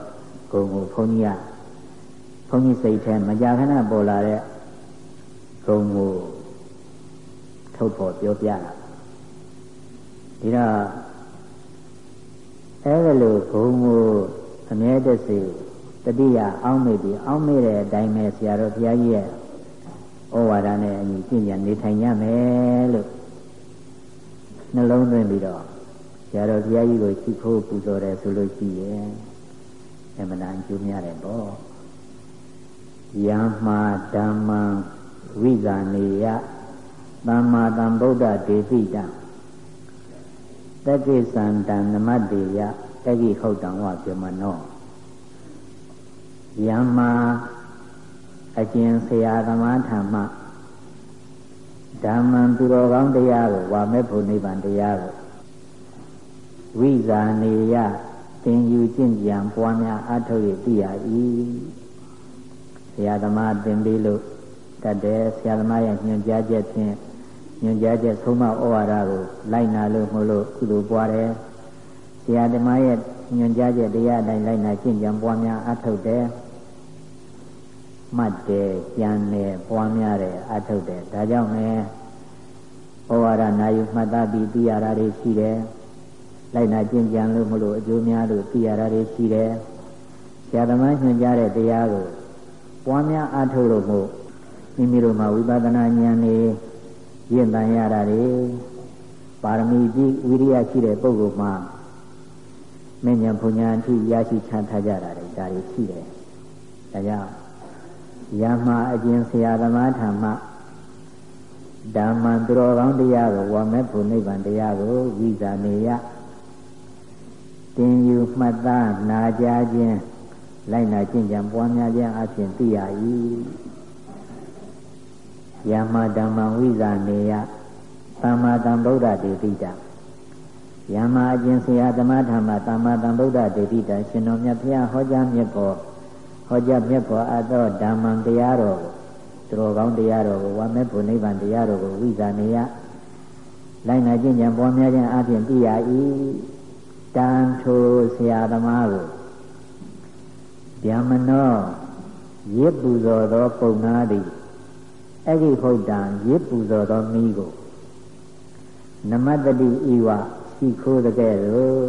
ဂုံကိုဘုန်းကြီးကဘုန်းကြီးစိတ်ထဲမကြာခဏပေါ်လာတဲ့ဂုံကိုထုတ်ဖို့ပြောပြတာဒီတော့အဲဒါလို့ဂုံကိုအမြဲတစေတတိယအောင်းမေ့ပြီးအောင်းမေ့တဲ့အတိုင်းပဲဆရာတော်ဘုရားကြီးရဲ့ဩဝါဒနဲ့အညီကျင့်ကြံနေထိုင်ရမယ်လို့ နှလုံးသွင်းပြီးတော့ဆရာတော်ဘုရားကြီးကိုချီးဖိုးပူဇော်တယ်ဆိုလို့ရှိရင်အမှန်တန်ကျိုးများတယ်ပေါ့ယမ္မာဓမ္မံဝိဇာနေယသမ္မာသမ္ဗုဒ္ဓဒေသိတံတက္ကိသန္တံနမတ္တေယတက္ကိဟုတ်တံဝပြမနောယမ္မာအကျဉ်ဆရာသမားထံမှ ဓမ္မံသူတော်ကောင်းတရားကိုဝါမဲ့ဖို့နိဗ္ဗာန်တရားကိုဝိဇာနေယသင်ယူကျင့်ကြံပွားများအထုတ်ရသိရ၏ဆရာသမားသင်ပြီးလို့တတ်တယ်ဆရာသမားရဲ့ညွှန်ကြားချက်ဖြင့်ညွှန်ကြားချက်ဆုံးမဩဝါဒကိုလိုက်နာလို့မလို့ကုသိုလ်ပွားတယ်ဆရာသမားရဲ့ညွှန်ကြားချက်တရားအတိုင်းလိုက်နာကျင့်ကြံပွားများအထုတ်တယ် မှတ်တယ်ကြံတယ်ပွားများတယ်အထုတ်တယ်ဒါကြောင့်လည်းဩဝါဒနာယူမှတ်သားပြီးသိရတာတွေရှိတယ်လိုက်နာကျင့်ကြံလို့မလို့အကျိုးများလို့သိရတာတွေရှိတယ်ဆရာသမားညွှန်ကြားတဲ့တရားကိုပွားများအထုတ်လို့မို့မိမိတို့မှာဝိပဿနာဉာဏ်နဲ့ရင့်တန်ရတာတွေပါရမီကြီးဝိရိယရှိတဲ့ပုဂ္ဂိုလ်မှာမဉ္ဇဉ်ဘုံညာအထိရရှိချမ်းသာကြတာတွေဒါတွေရှိတယ်ဒါကြောင့် ယမအကျဉ်ဆရာသမားထံမှဓမ္မံသူတော်ကောင်းတရားကိုဝါမဲ့ဖို့နိဗ္ဗာန်တရားကိုဝိဇာနေယတင်ယူမှတ်သားနာကြားခြင်းလိုက်နာကျင့်ကြံပွားများခြင်းအပြင်သိရ၏ယမဓမ္မံဝိဇာနေယသမ္မာသမ္ဗုဒ္ဓတေတိတယမအကျဉ်ဆရာသမားထံမှသမ္မာသမ္ဗုဒ္ဓတေတိတရှင်တော်မြတ်ဘုရားဟောကြားမြတ်ပေါ် ဟောကြားမြတ်ပေါ်အပ်သောဓမ္မံတရားတော်ကိုသူတော်ကောင်းတရားတော်ကိုဝါမဲ့ဖို့နိဗ္ဗာန်တရားတော်ကိုဝိဇာနေယလိုက်နာကျင့်ကြံပွားများခြင်းအပြင်သိရ၏တန်ထိုဆရာသမားကိုဗျမနောရစ်ပူဇော်သောပုံနာသည်အဲ့ဒီဖုဒ္ဒံရစ်ပူဇော်သောမိကိုနမတတိဤဝရှိခိုးတဲ့ကဲ့သို့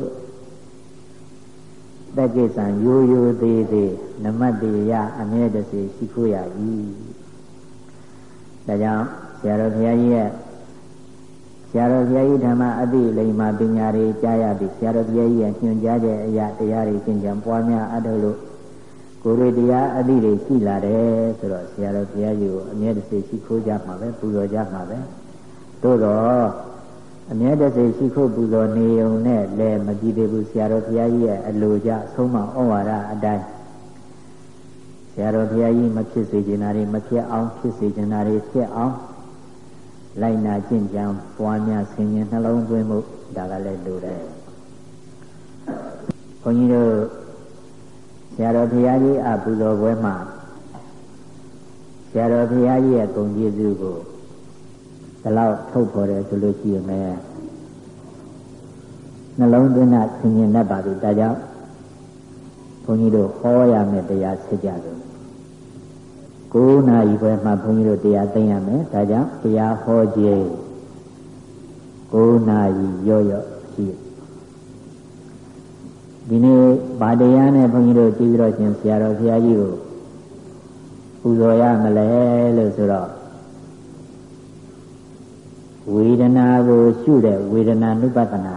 တက္ကိသံရိုးရိုးသေးသေးနမတေယအမြဲတစေရှိခိုးရ၏ဒါကြောင့်ဆရာတော်ဘုရားကြီးရဲ့ဆရာတော်ဘုရားကြီးဓမ္မအတိလိမ္မာပညာတွေကြားရပြီးဆရာတော်ဘုရားကြီးရဲ့ညွှန်ကြားတဲ့အရာတရားတွေသင်ကြံပွားများအပ်လို့ကိုယ်ရတရားအတိတွေရှိလာတယ်ဆိုတော့ဆရာတော်ဘုရားကြီးကိုအမြဲတစေရှိခိုးကြမှာပဲပူဇော်ကြမှာပဲသို့တော့ အမြဲတစေရှိခိုးပူဇော်နေုံနဲ့လည်းမကြည့်သေးဘူးဆရာတော်ဘုရားကြီးရဲ့အလိုကြဆုံးမဩဝါဒအတိုင်းဆရာတော်ဘုရားကြီးမဖြစ်စေချင်တာတွေမဖြစ်အောင်ဖြစ်စေချင်တာတွေဖြစ်အောင်လိုက်နာကျင့်ကြံပွားများဆင်ញင်နှလုံးသွင်းမှုဒါကလည်းလိုတယ်ဘုန်းကြီးတို့ဆရာတော်ဘုရားကြီးအပူဇော်ပွဲမှာဆရာတော်ဘုရားကြီးရဲ့ဂုဏ်ကျေးဇူးကို ဒီလောက်ထုတ်ဖော်တယ်ဆိုလို့ရှိရင်လည်းနှလုံးသွင်းတာဆင်ញင်တတ်ပါပြီဒါကြောင့်ဘုန်းကြီးတို့ဟောရမယ့်တရားဆက်ကြတယ်9နာရီခွဲမှဘုန်းကြီးတို့တရားသိရမယ်ဒါကြောင့်တရားဟောခြင်း9နာရီရော့ရော့ရှိဒီနေ့ဗာတရားနဲ့ဘုန်းကြီးတို့ကြည့်ပြီးတော့ရှင်ဆရာတော်ဘုရားကြီးကိုပူဇော်ရမလဲလို့ဆိုတော့ ဝေဒနာကိုရှုတဲ့ဝေဒနာနုပဒနာ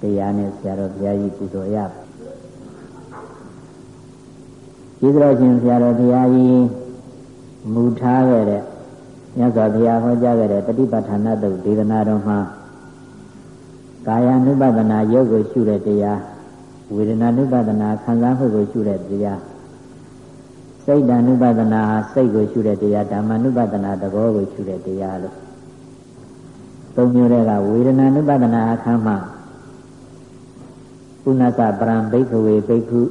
တရားနဲ့ဆရာတော်ဘုရားကြီးပူဇော်ရကျေးဇူးတော်ရှင်ဆရာတော်ဘုရားကြီးမူထားခဲ့တဲ့မြတ်စွာဘုရားဟောကြားခဲ့တဲ့တတိပဋ္ဌာနာတုတ်ဒေသနာတော်မှာကာယ ानु ပဒနာယုတ်ကိုရှုတဲ့တရားဝေဒနာ ानु ပဒနာခံစားမှုကိုရှုတဲ့တရားစိတ်တ ानु ပဒနာစိတ်ကိုရှုတဲ့တရားဓမ္မ ानु ပဒနာသဘောကိုရှုတဲ့တရားလို့ သုံးမျိုးတွေကဝေဒနာ ानु ပဒနာအခမ်းမှာပုဏ္ဏသပရံဘိက္ခဝေဘိက္ခု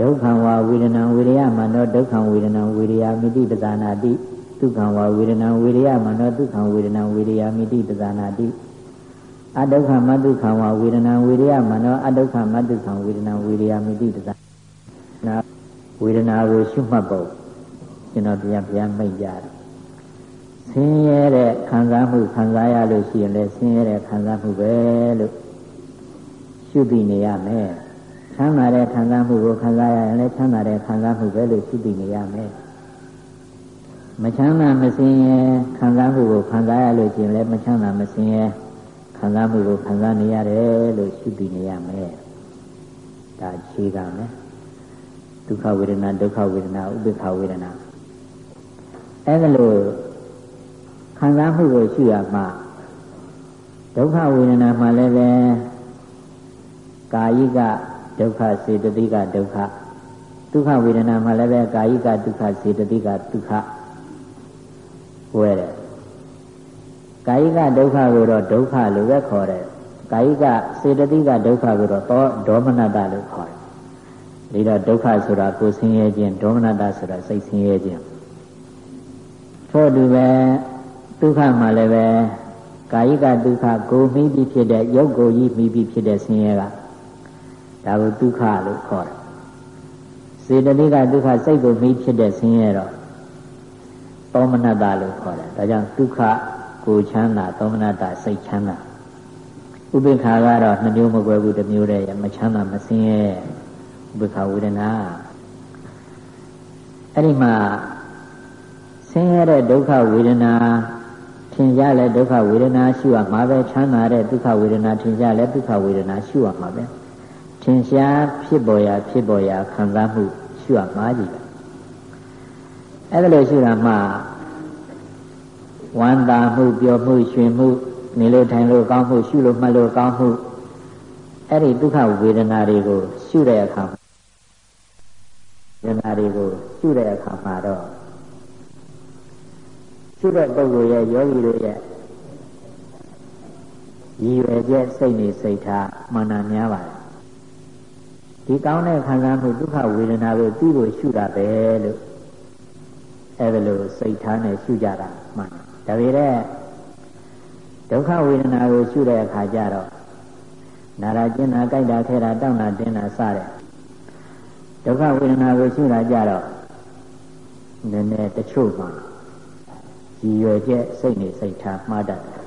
ဒုက္ခံဝါဝေဒနာဝေရိယမနောဒုက္ခံဝေဒနာဝေရိယမိတိပဇာနာတိဒုက္ခံဝါဝေဒနာဝေရိယမနောဒုက္ခံဝေဒနာဝေရိယမိတိပဇာနာတိအဒုက္ခမဒုက္ခံဝါဝေဒနာဝေရိယမနောအဒုက္ခမဒုက္ခံဝေဒနာဝေရိယမိတိပဇာနာဝေဒနာကိုရှုမှတ်ဖို့ကျွန်တော်ပြန်ပြန်မိတ်ကြတယ် ဆင်းရဲတဲ့ခံစားမှုခံစားရလို့ရှိရင်လည်းဆင်းရဲတဲ့ခံစားမှုပဲလို့ရှုပြီးနေရမယ်ချမ်းသာတဲ့ခံစားမှုကိုခံစားရရင်လည်းချမ်းသာတဲ့ခံစားမှုပဲလို့ရှိသိနေရမယ်မချမ်းသာမစင်ရဲခံစားမှုကိုခံစားရလို့ရှိရင်လည်းမချမ်းသာမစင်ရဲခံစားမှုကိုခံစားနေရတယ်လို့ရှိသိနေရမယ်ဒါခြေကမယ်ဒုက္ခဝေဒနာဒုက္ခဝေဒနာဥပေက္ခဝေဒနာအဲဒါလို့ ခံစားမှုကိုရှိရမှာဒုက္ခဝေဒနာမှာလည်းပဲကာယိကဒုက္ခစေတသိကဒုက္ခဒုက္ခဝေဒနာမှာလည်းပဲကာယိကဒုက္ခစေတသိကဒုက္ခဝဲတယ်ကာယိကဒုက္ခကိုတော့ဒုက္ခလို့ပဲခေါ်တယ်ကာယိကစေတသိကဒုက္ခကိုတော့သောဒေါမနတလို့ခေါ်တယ်ဒါတော့ဒုက္ခဆိုတာကိုယ်ဆင်းရဲခြင်းဒေါမနတဆိုတာစိတ်ဆင်းရဲခြင်းထို့တူပဲ ဒုက္ခမှာလည်းပဲကာယိကဒုက္ခကိုမိပြီးဖြစ်တဲ့ရုပ်ကိုကြီးမိပြီးဖြစ်တဲ့ဆင်းရဲကဒါကိုဒုက္ခလို့ခေါ်တယ်စေတသိကဒုက္ခစိတ်ကိုမိဖြစ်တဲ့ဆင်းရဲတော့သောမနတလို့ခေါ်တယ်ဒါကြောင့်ဒုက္ခကိုချမ်းသာသောမနတစိတ်ချမ်းသာဥပိ္ပခာကတော့နှမျိုးမကွဲဘူးတစ်မျိုးတည်းမချမ်းသာမဆင်းရဲဥပိ္ပခာဝေဒနာအဲ့ဒီမှာဆင်းရဲတဲ့ဒုက္ခဝေဒနာ ထင်ကြလဲဒုက္ခဝေဒနာရှိရမှာပဲချမ်းသာတဲ့ဒုက္ခဝေဒနာထင်ကြလဲဒုက္ခဝေဒနာရှိရမှာပဲထင်ရှားဖြစ်ပေါ်ရာဖြစ်ပေါ်ရာခံစားမှုရှုရမှာကြည့်အဲ့ဒါလို့ရှုတာမှဝမ်းသာမှုပျော်မှုရွှင်မှုနေလို့ထိုင်လို့ကောင်းမှုရှုလို့မှတ်လို့ကောင်းမှုအဲ့ဒီဒုက္ခဝေဒနာတွေကိုရှုတဲ့အခါဝေဒနာတွေကိုရှုတဲ့အခါမှာတော့ ရှုတဲ့ပုဂ္ဂိုလ်ရဲ့ယောဂီတို့ရဲ့ရည်ရွယ်ချက်စိတ်နေစိတ်ထားမှန်တာများပါတယ်ဒီကောင်းတဲ့ခံစားမှုဒုက္ခဝေဒနာကိုသိဖို့ရှုတာပဲလို့အဲ့ဒါလို့စိတ်ထားနဲ့ရှုကြတာမှန်ဒါပေမဲ့ဒုက္ခဝေဒနာကိုရှုတဲ့အခါကျတော့နာရာကျင်နာကြိုက်တာခဲတာတောင်းတာတင်းတာစတဲ့ဒုက္ခဝေဒနာကိုရှုတာကြတော့နည်းနည်းတချို့မှာ ရည်ရွယ်ချက်စိတ်နေစိတ်ထားမှားတတ်တယ်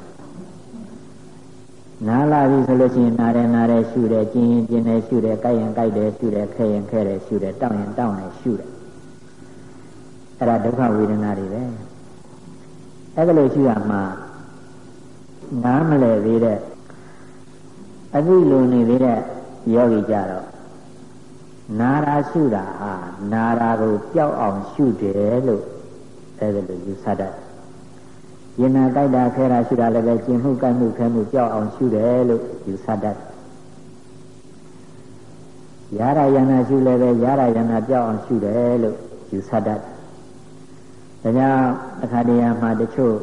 နားလာပြီဆိုလို့ရှိရင်နားတယ်နားတယ်ရှုတယ်ကျင်ရင်ကျင်တယ်ရှုတယ်ကြိုက်ရင်ကြိုက်တယ်ရှုတယ်ခဲရင်ခဲတယ်ရှုတယ်တောင်းရင်တောင်းတယ်ရှုတယ်အဲ့ဒါဒုက္ခဝေဒနာတွေပဲအဲ့ဒါလို့ရှုရမှာနားမလဲသေးတဲ့အသိလိုနေသေးတဲ့ယောဂီကြတော့နာရာရှုတာဟာနာရာကိုပျောက်အောင်ရှုတယ်လို့အဲ့ဒါလိုယူဆတတ် ယနာတိုက်တာခဲတာရှုတာလည်းပဲကျင်မှုကြိုက်မှုခဲမှုပျောက်အောင်ရှုတယ်လို့ယူဆတတ်ရာရယနာရှုလည်းပဲရာရယနာပျောက်အောင်ရှုတယ်လို့ယူဆတတ်ဒါကြောင့်အခါတရံမှာတချို့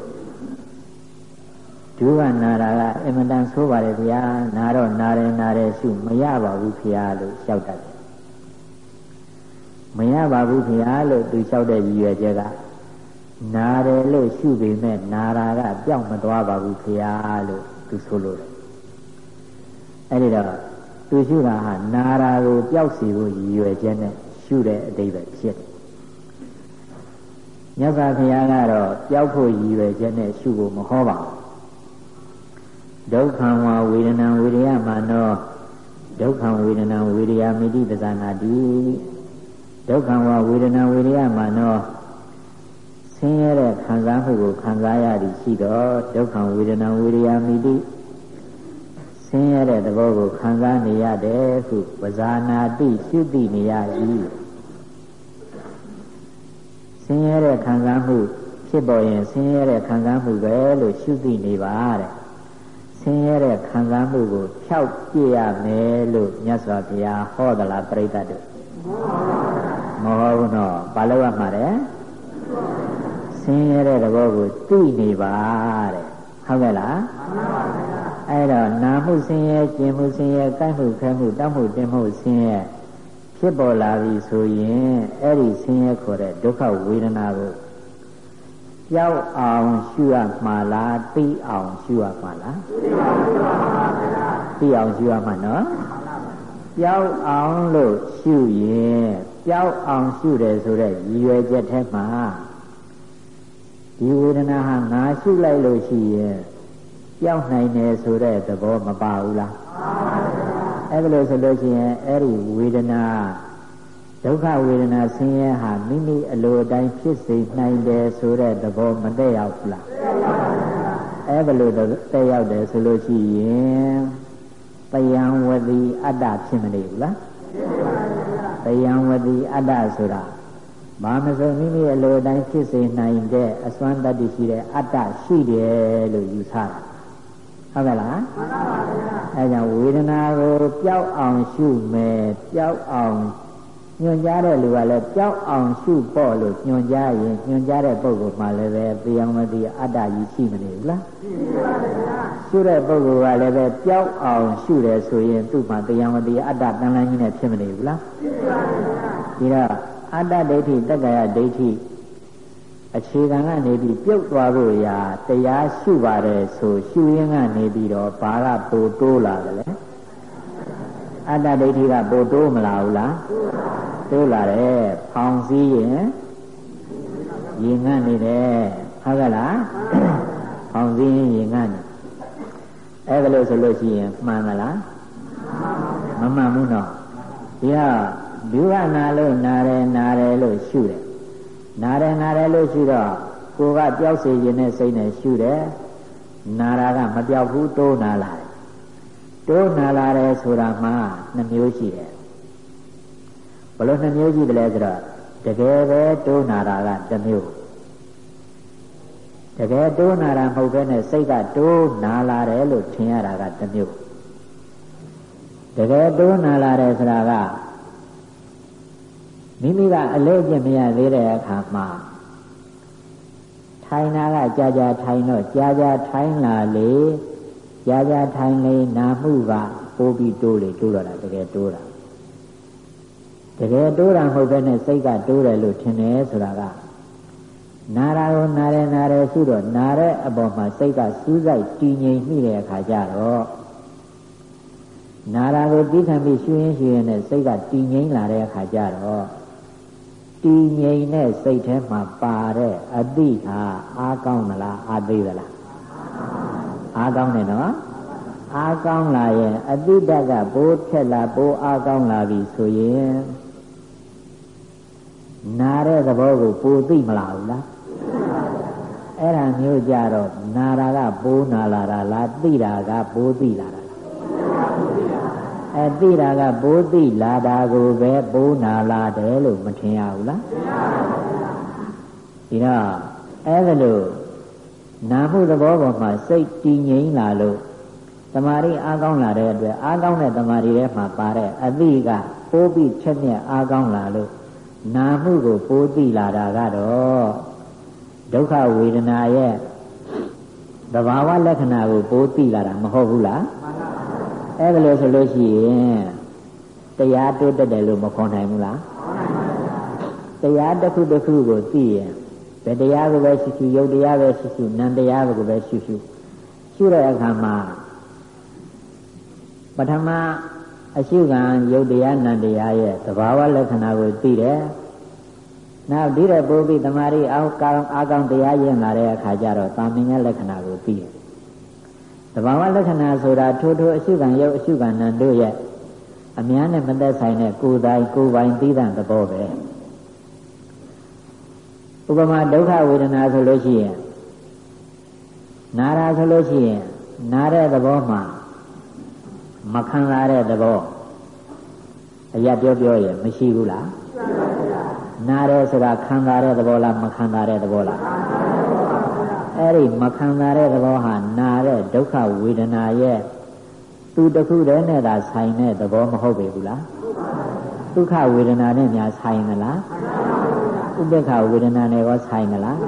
ဒုဝနာရာကအင်မတန်ဆိုးပါတယ်ဗျာနာတော့နာတယ်နာတယ်ရှုမရပါဘူးခင်ဗျာလို့လျှောက်တတ်တယ်မရပါဘူးခင်ဗျာလို့သူလျှောက်တဲ့ရည်ရွယ်ချက်က နာတယ်လို့ရှုပေမဲ့နာရာကပြောင်းမသွားပါဘူးခင်ဗျာလို့သူဆိုလို့တယ်အဲ့ဒီတော့သူရှုတာဟာနာရာကိုပျောက်စီဖို့ရည်ရွယ်ချက်နဲ့ရှုတဲ့အတိတ်ပဲဖြစ်တယ်မြတ်စွာဘုရားကတော့ပျောက်ဖို့ရည်ရွယ်ချက်နဲ့ရှုဖို့မဟောပါဘူးဒုက္ခံဝဝေဒနာဝေရိယမာနောဒုက္ခံဝေဒနာဝေရိယမိတိပဇာနာတိဒုက္ခံဝဝေဒနာဝေရိယမာနော ဆင်းရဲတဲ့ခံစားမှုကိုခံစားရသည်ရှိတော့ဒုက္ခံဝေဒနာဝေရိယမိတိဆင်းရဲတဲ့သဘောကိုခံစားနေရတယ်ဟုပဇာနာတိရှုသိနေရ၏ဆင်းရဲတဲ့ခံစားမှုဖြစ်ပေါ်ရင်ဆင်းရဲတဲ့ခံစားမှုပဲလို့ရှုသိနေပါတဲ့ဆင်းရဲတဲ့ခံစားမှုကိုဖြောက်ပြရမယ်လို့မြတ်စွာဘုရားဟောသလားပြိတ္တတို့မဟုတ်ဘူးနော်ဘာလို့ရမှာလဲဆ င်းရဲတဲ့သဘောကိုသိနေပါတဲ့ဟုတ်ကဲ့လားအဲ့တော့နာမှုဆင်းရဲကျင်မှုဆင်းရဲကြိုက်မှုခဲမှုတောက်မှုတင်းမှုဆင်းရဲဖြစ်ပေါ်လာပြီဆိုရင်အဲ့ဒီဆင်းရဲခေါ်တဲ့ဒုက္ခဝေဒနာကိုကြောက်အောင်ရှုရမှာလားသိအောင်ရှုရမှာလားသိအောင်ရှုရမှာနော်ကြောက်အောင်လို့ရှုရင်ကြောက်အောင်ရှုတယ်ဆိုတဲ့ရည်ရွယ်ချက်ထဲမှာ ဒီဝေဒနာဟာငါရှုလိုက်လို့ရှိရင်ကြောက်နိုင်တယ်ဆိုတဲ့သဘောမပါဘူးလားအဲ့ဒါလို့ဆိုလို့ရှိရင်အဲ့ဒီဝေဒနာဒုက္ခဝေဒနာဆင်းရဲဟာမိမိအလိုအတိုင်းဖြစ်စေနိုင်တယ်ဆိုတဲ့သဘောမတည့်ရောက်ဘူးလားအဲ့ဘလို့တည့်ရောက်တယ်ဆိုလို့ရှိရင်တယံဝတိအတ္တဖြစ်မနေဘူးလားတယံဝတိအတ္တဆိုတာ ဘာမဆိုမိမိအလိုအတိုင်းဖြစ်စေနိုင်တဲ့အစွမ်းတတ္တိရှိတဲ့အတ္တရှိတယ်လို့ယူဆတာဟုတ်ကဲ့လားမှန်ပါပါဗျာအဲကြောင့်ဝေဒနာကိုပျောက်အောင်ရှုမယ်ပျောက်အောင်ညွန်ကြားတဲ့လူကလည်းကြောက်အောင်ရှုပေါ့လို့ညွန်ကြားရင်ညွန်ကြားတဲ့ပုဂ္ဂိုလ်မှလည်းပဲတရားမတိအတ္တကြီးရှိမနေဘူးလားရှုတဲ့ပုဂ္ဂိုလ်ကလည်းပဲကြောက်အောင်ရှုတယ်ဆိုရင်သူ့မှာတရားမတိအတ္တတန်လန်းကြီးနဲ့ဖြစ်မနေဘူးလားဒီတော့ အတ္တဒိဋ္ဌိတက္ကရာဒိဋ္ဌိအခြေခံကနေပြီးပြုတ်သွားဖို့ရာတရားရှုပါတယ်ဆိုရှုရင်းကနေပြီးတော့ဘာကပိုတိုးလာတယ်လဲအတ္တဒိဋ္ဌိကပိုတိုးမလာဘူးလားတိုးလာတယ်ဖောင်စည်းရင်ရင်ငတ်နေတယ်ဟုတ်ကဲ့လားဖောင်စည်းရင်ရင်ငတ်နေအဲ့ဒါလို့ဆိုလို့ရှိရင်မှန်သလားမမှန်ဘူးနော်ဒီက ဒုဝနာလို့နာတယ်နာတယ်လို့ရှုတယ်နာတယ်နာတယ်လို့ရှုတော့ကိုကပျောက်စေခြင်းနဲ့စိတ်နဲ့ရှုတယ်နာတာကမပျောက်ဘူးတိုးနာလာတယ်တိုးနာလာတယ်ဆိုတာမှနှမျိုးရှိတယ်ဘလို့နှမျိုးရှိတယ်လဲဆိုတော့တကယ်ပဲတိုးနာတာကတစ်မျိုးတကယ်တိုးနာတာမဟုတ်ဘဲနဲ့စိတ်ကတိုးနာလာတယ်လို့ထင်ရတာကတစ်မျိုးတကယ်တိုးနာလာတယ်ဆိုတာက မိမိကအလေးကျင့်မရသေးတဲ့အခါမှာထိုင်တာကကြာကြာထိုင်တော့ကြာကြာထိုင်လာလေကြာကြာထိုင်လေနာမှုကပိုးပြီးတိုးလေတိုးတော့တာတကယ်တိုးတာတကယ်တိုးတာမဟုတ်ဘဲနဲ့စိတ်ကတိုးတယ်လို့ထင်တယ်ဆိုတာကနာရာကိုနာရဲနာရဲရှိတော့နာတဲ့အပေါ်မှာစိတ်ကစူးစိုက်တည်ငြိမ်မိတဲ့အခါကျတော့နာရာကိုသိခံပြီးရှူရင်ရှူရင်နဲ့စိတ်ကတည်ငြိမ်လာတဲ့အခါကျတော့ တည်ငြိမ်တဲ့စိတ်ထဲမှာပါတဲ့အတိဟာအားကောင်းမလားအားသေးသလားအားကောင်းတယ်နော်အားကောင်းလာရင်အတိတကဘိုးထက်လာဘိုးအားကောင်းလာပြီဆိုရင်နာတဲ့သဘောကိုပိုသိမလားဘူးလားအဲ့ဒါမျိုးကြတော့နာတာကပိုးနာလာတာလားသိတာကပိုးသိလာတာ အဲသိတာကပိုးသိလာတာကိုပဲပိုးနာလာတယ်လို့မထင်ရဘူးလားဒီတော့အဲ့ဒါလို့နာမှုသဘောပေါ်မှာစိတ်တည်ငြိမ်လာလို့တမာရီအားကောင်းလာတဲ့အတွက်အားကောင်းတဲ့တမာရီထဲမှာပါတဲ့အသိကပိုးပြီးချက်မြက်အားကောင်းလာလို့နာမှုကိုပိုးသိလာတာကတော့ဒုက္ခဝေဒနာရဲ့သဘာဝလက္ခဏာကိုပိုးသိလာတာမဟုတ်ဘူးလား အဲ့ဒါလို့ဆိုလို့ရှိရင်တရားတိုးတက်တယ်လို့မခေါ်နိုင်ဘူးလားတရားတစ်ခုတစ်ခုကိုသိရင်ဘယ်တရားကိုပဲရှိရှိယုတ်တရားပဲရှိရှိနံတရားကိုပဲရှိရှိရှိတဲ့အခါမှာပထမအရှုခံယုတ်တရားနံတရားရဲ့သဘာဝလက္ခဏာကိုသိတယ်နောက်ဒီတဲ့ပိုးပြီးတမာရီအောက်ကောင်းအာကောင်းတရားရင်လာတဲ့အခါကျတော့တာမင်ရဲ့လက္ခဏာကိုသိတယ် တဘာဝလက္ခဏာဆိုတာထိုးထိုးအရှုခံယုတ်အရှုခံနံတို့ရဲ့အများနဲ့မသက်ဆိုင်တဲ့ကိုယ်တိုင်ကိုယ်ပိုင်သိတဲ့သဘောပဲဥပမာဒုက္ခဝေဒနာဆိုလို့ရှိရင်နာတာဆိုလို့ရှိရင်နာတဲ့သဘောမှာမခံလာတဲ့သဘောအရာပြောပြောရင်မရှိဘူးလားနာတယ်ဆိုတာခံစားတဲ့သဘောလားမခံစားတဲ့သဘောလား အဲ့ဒီမခံစားတဲ့သဘောဟာနာတဲ့ဒုက္ခဝေဒနာရဲ့သူတခုတည်းနဲ့သာဆိုင်တဲ့သဘောမဟုတ်ပေဘူးလားဒုက္ခဝေဒနာနဲ့များဆိုင်သလားဥပ္ပခဝေဒနာနဲ့ရောဆိုင်သလား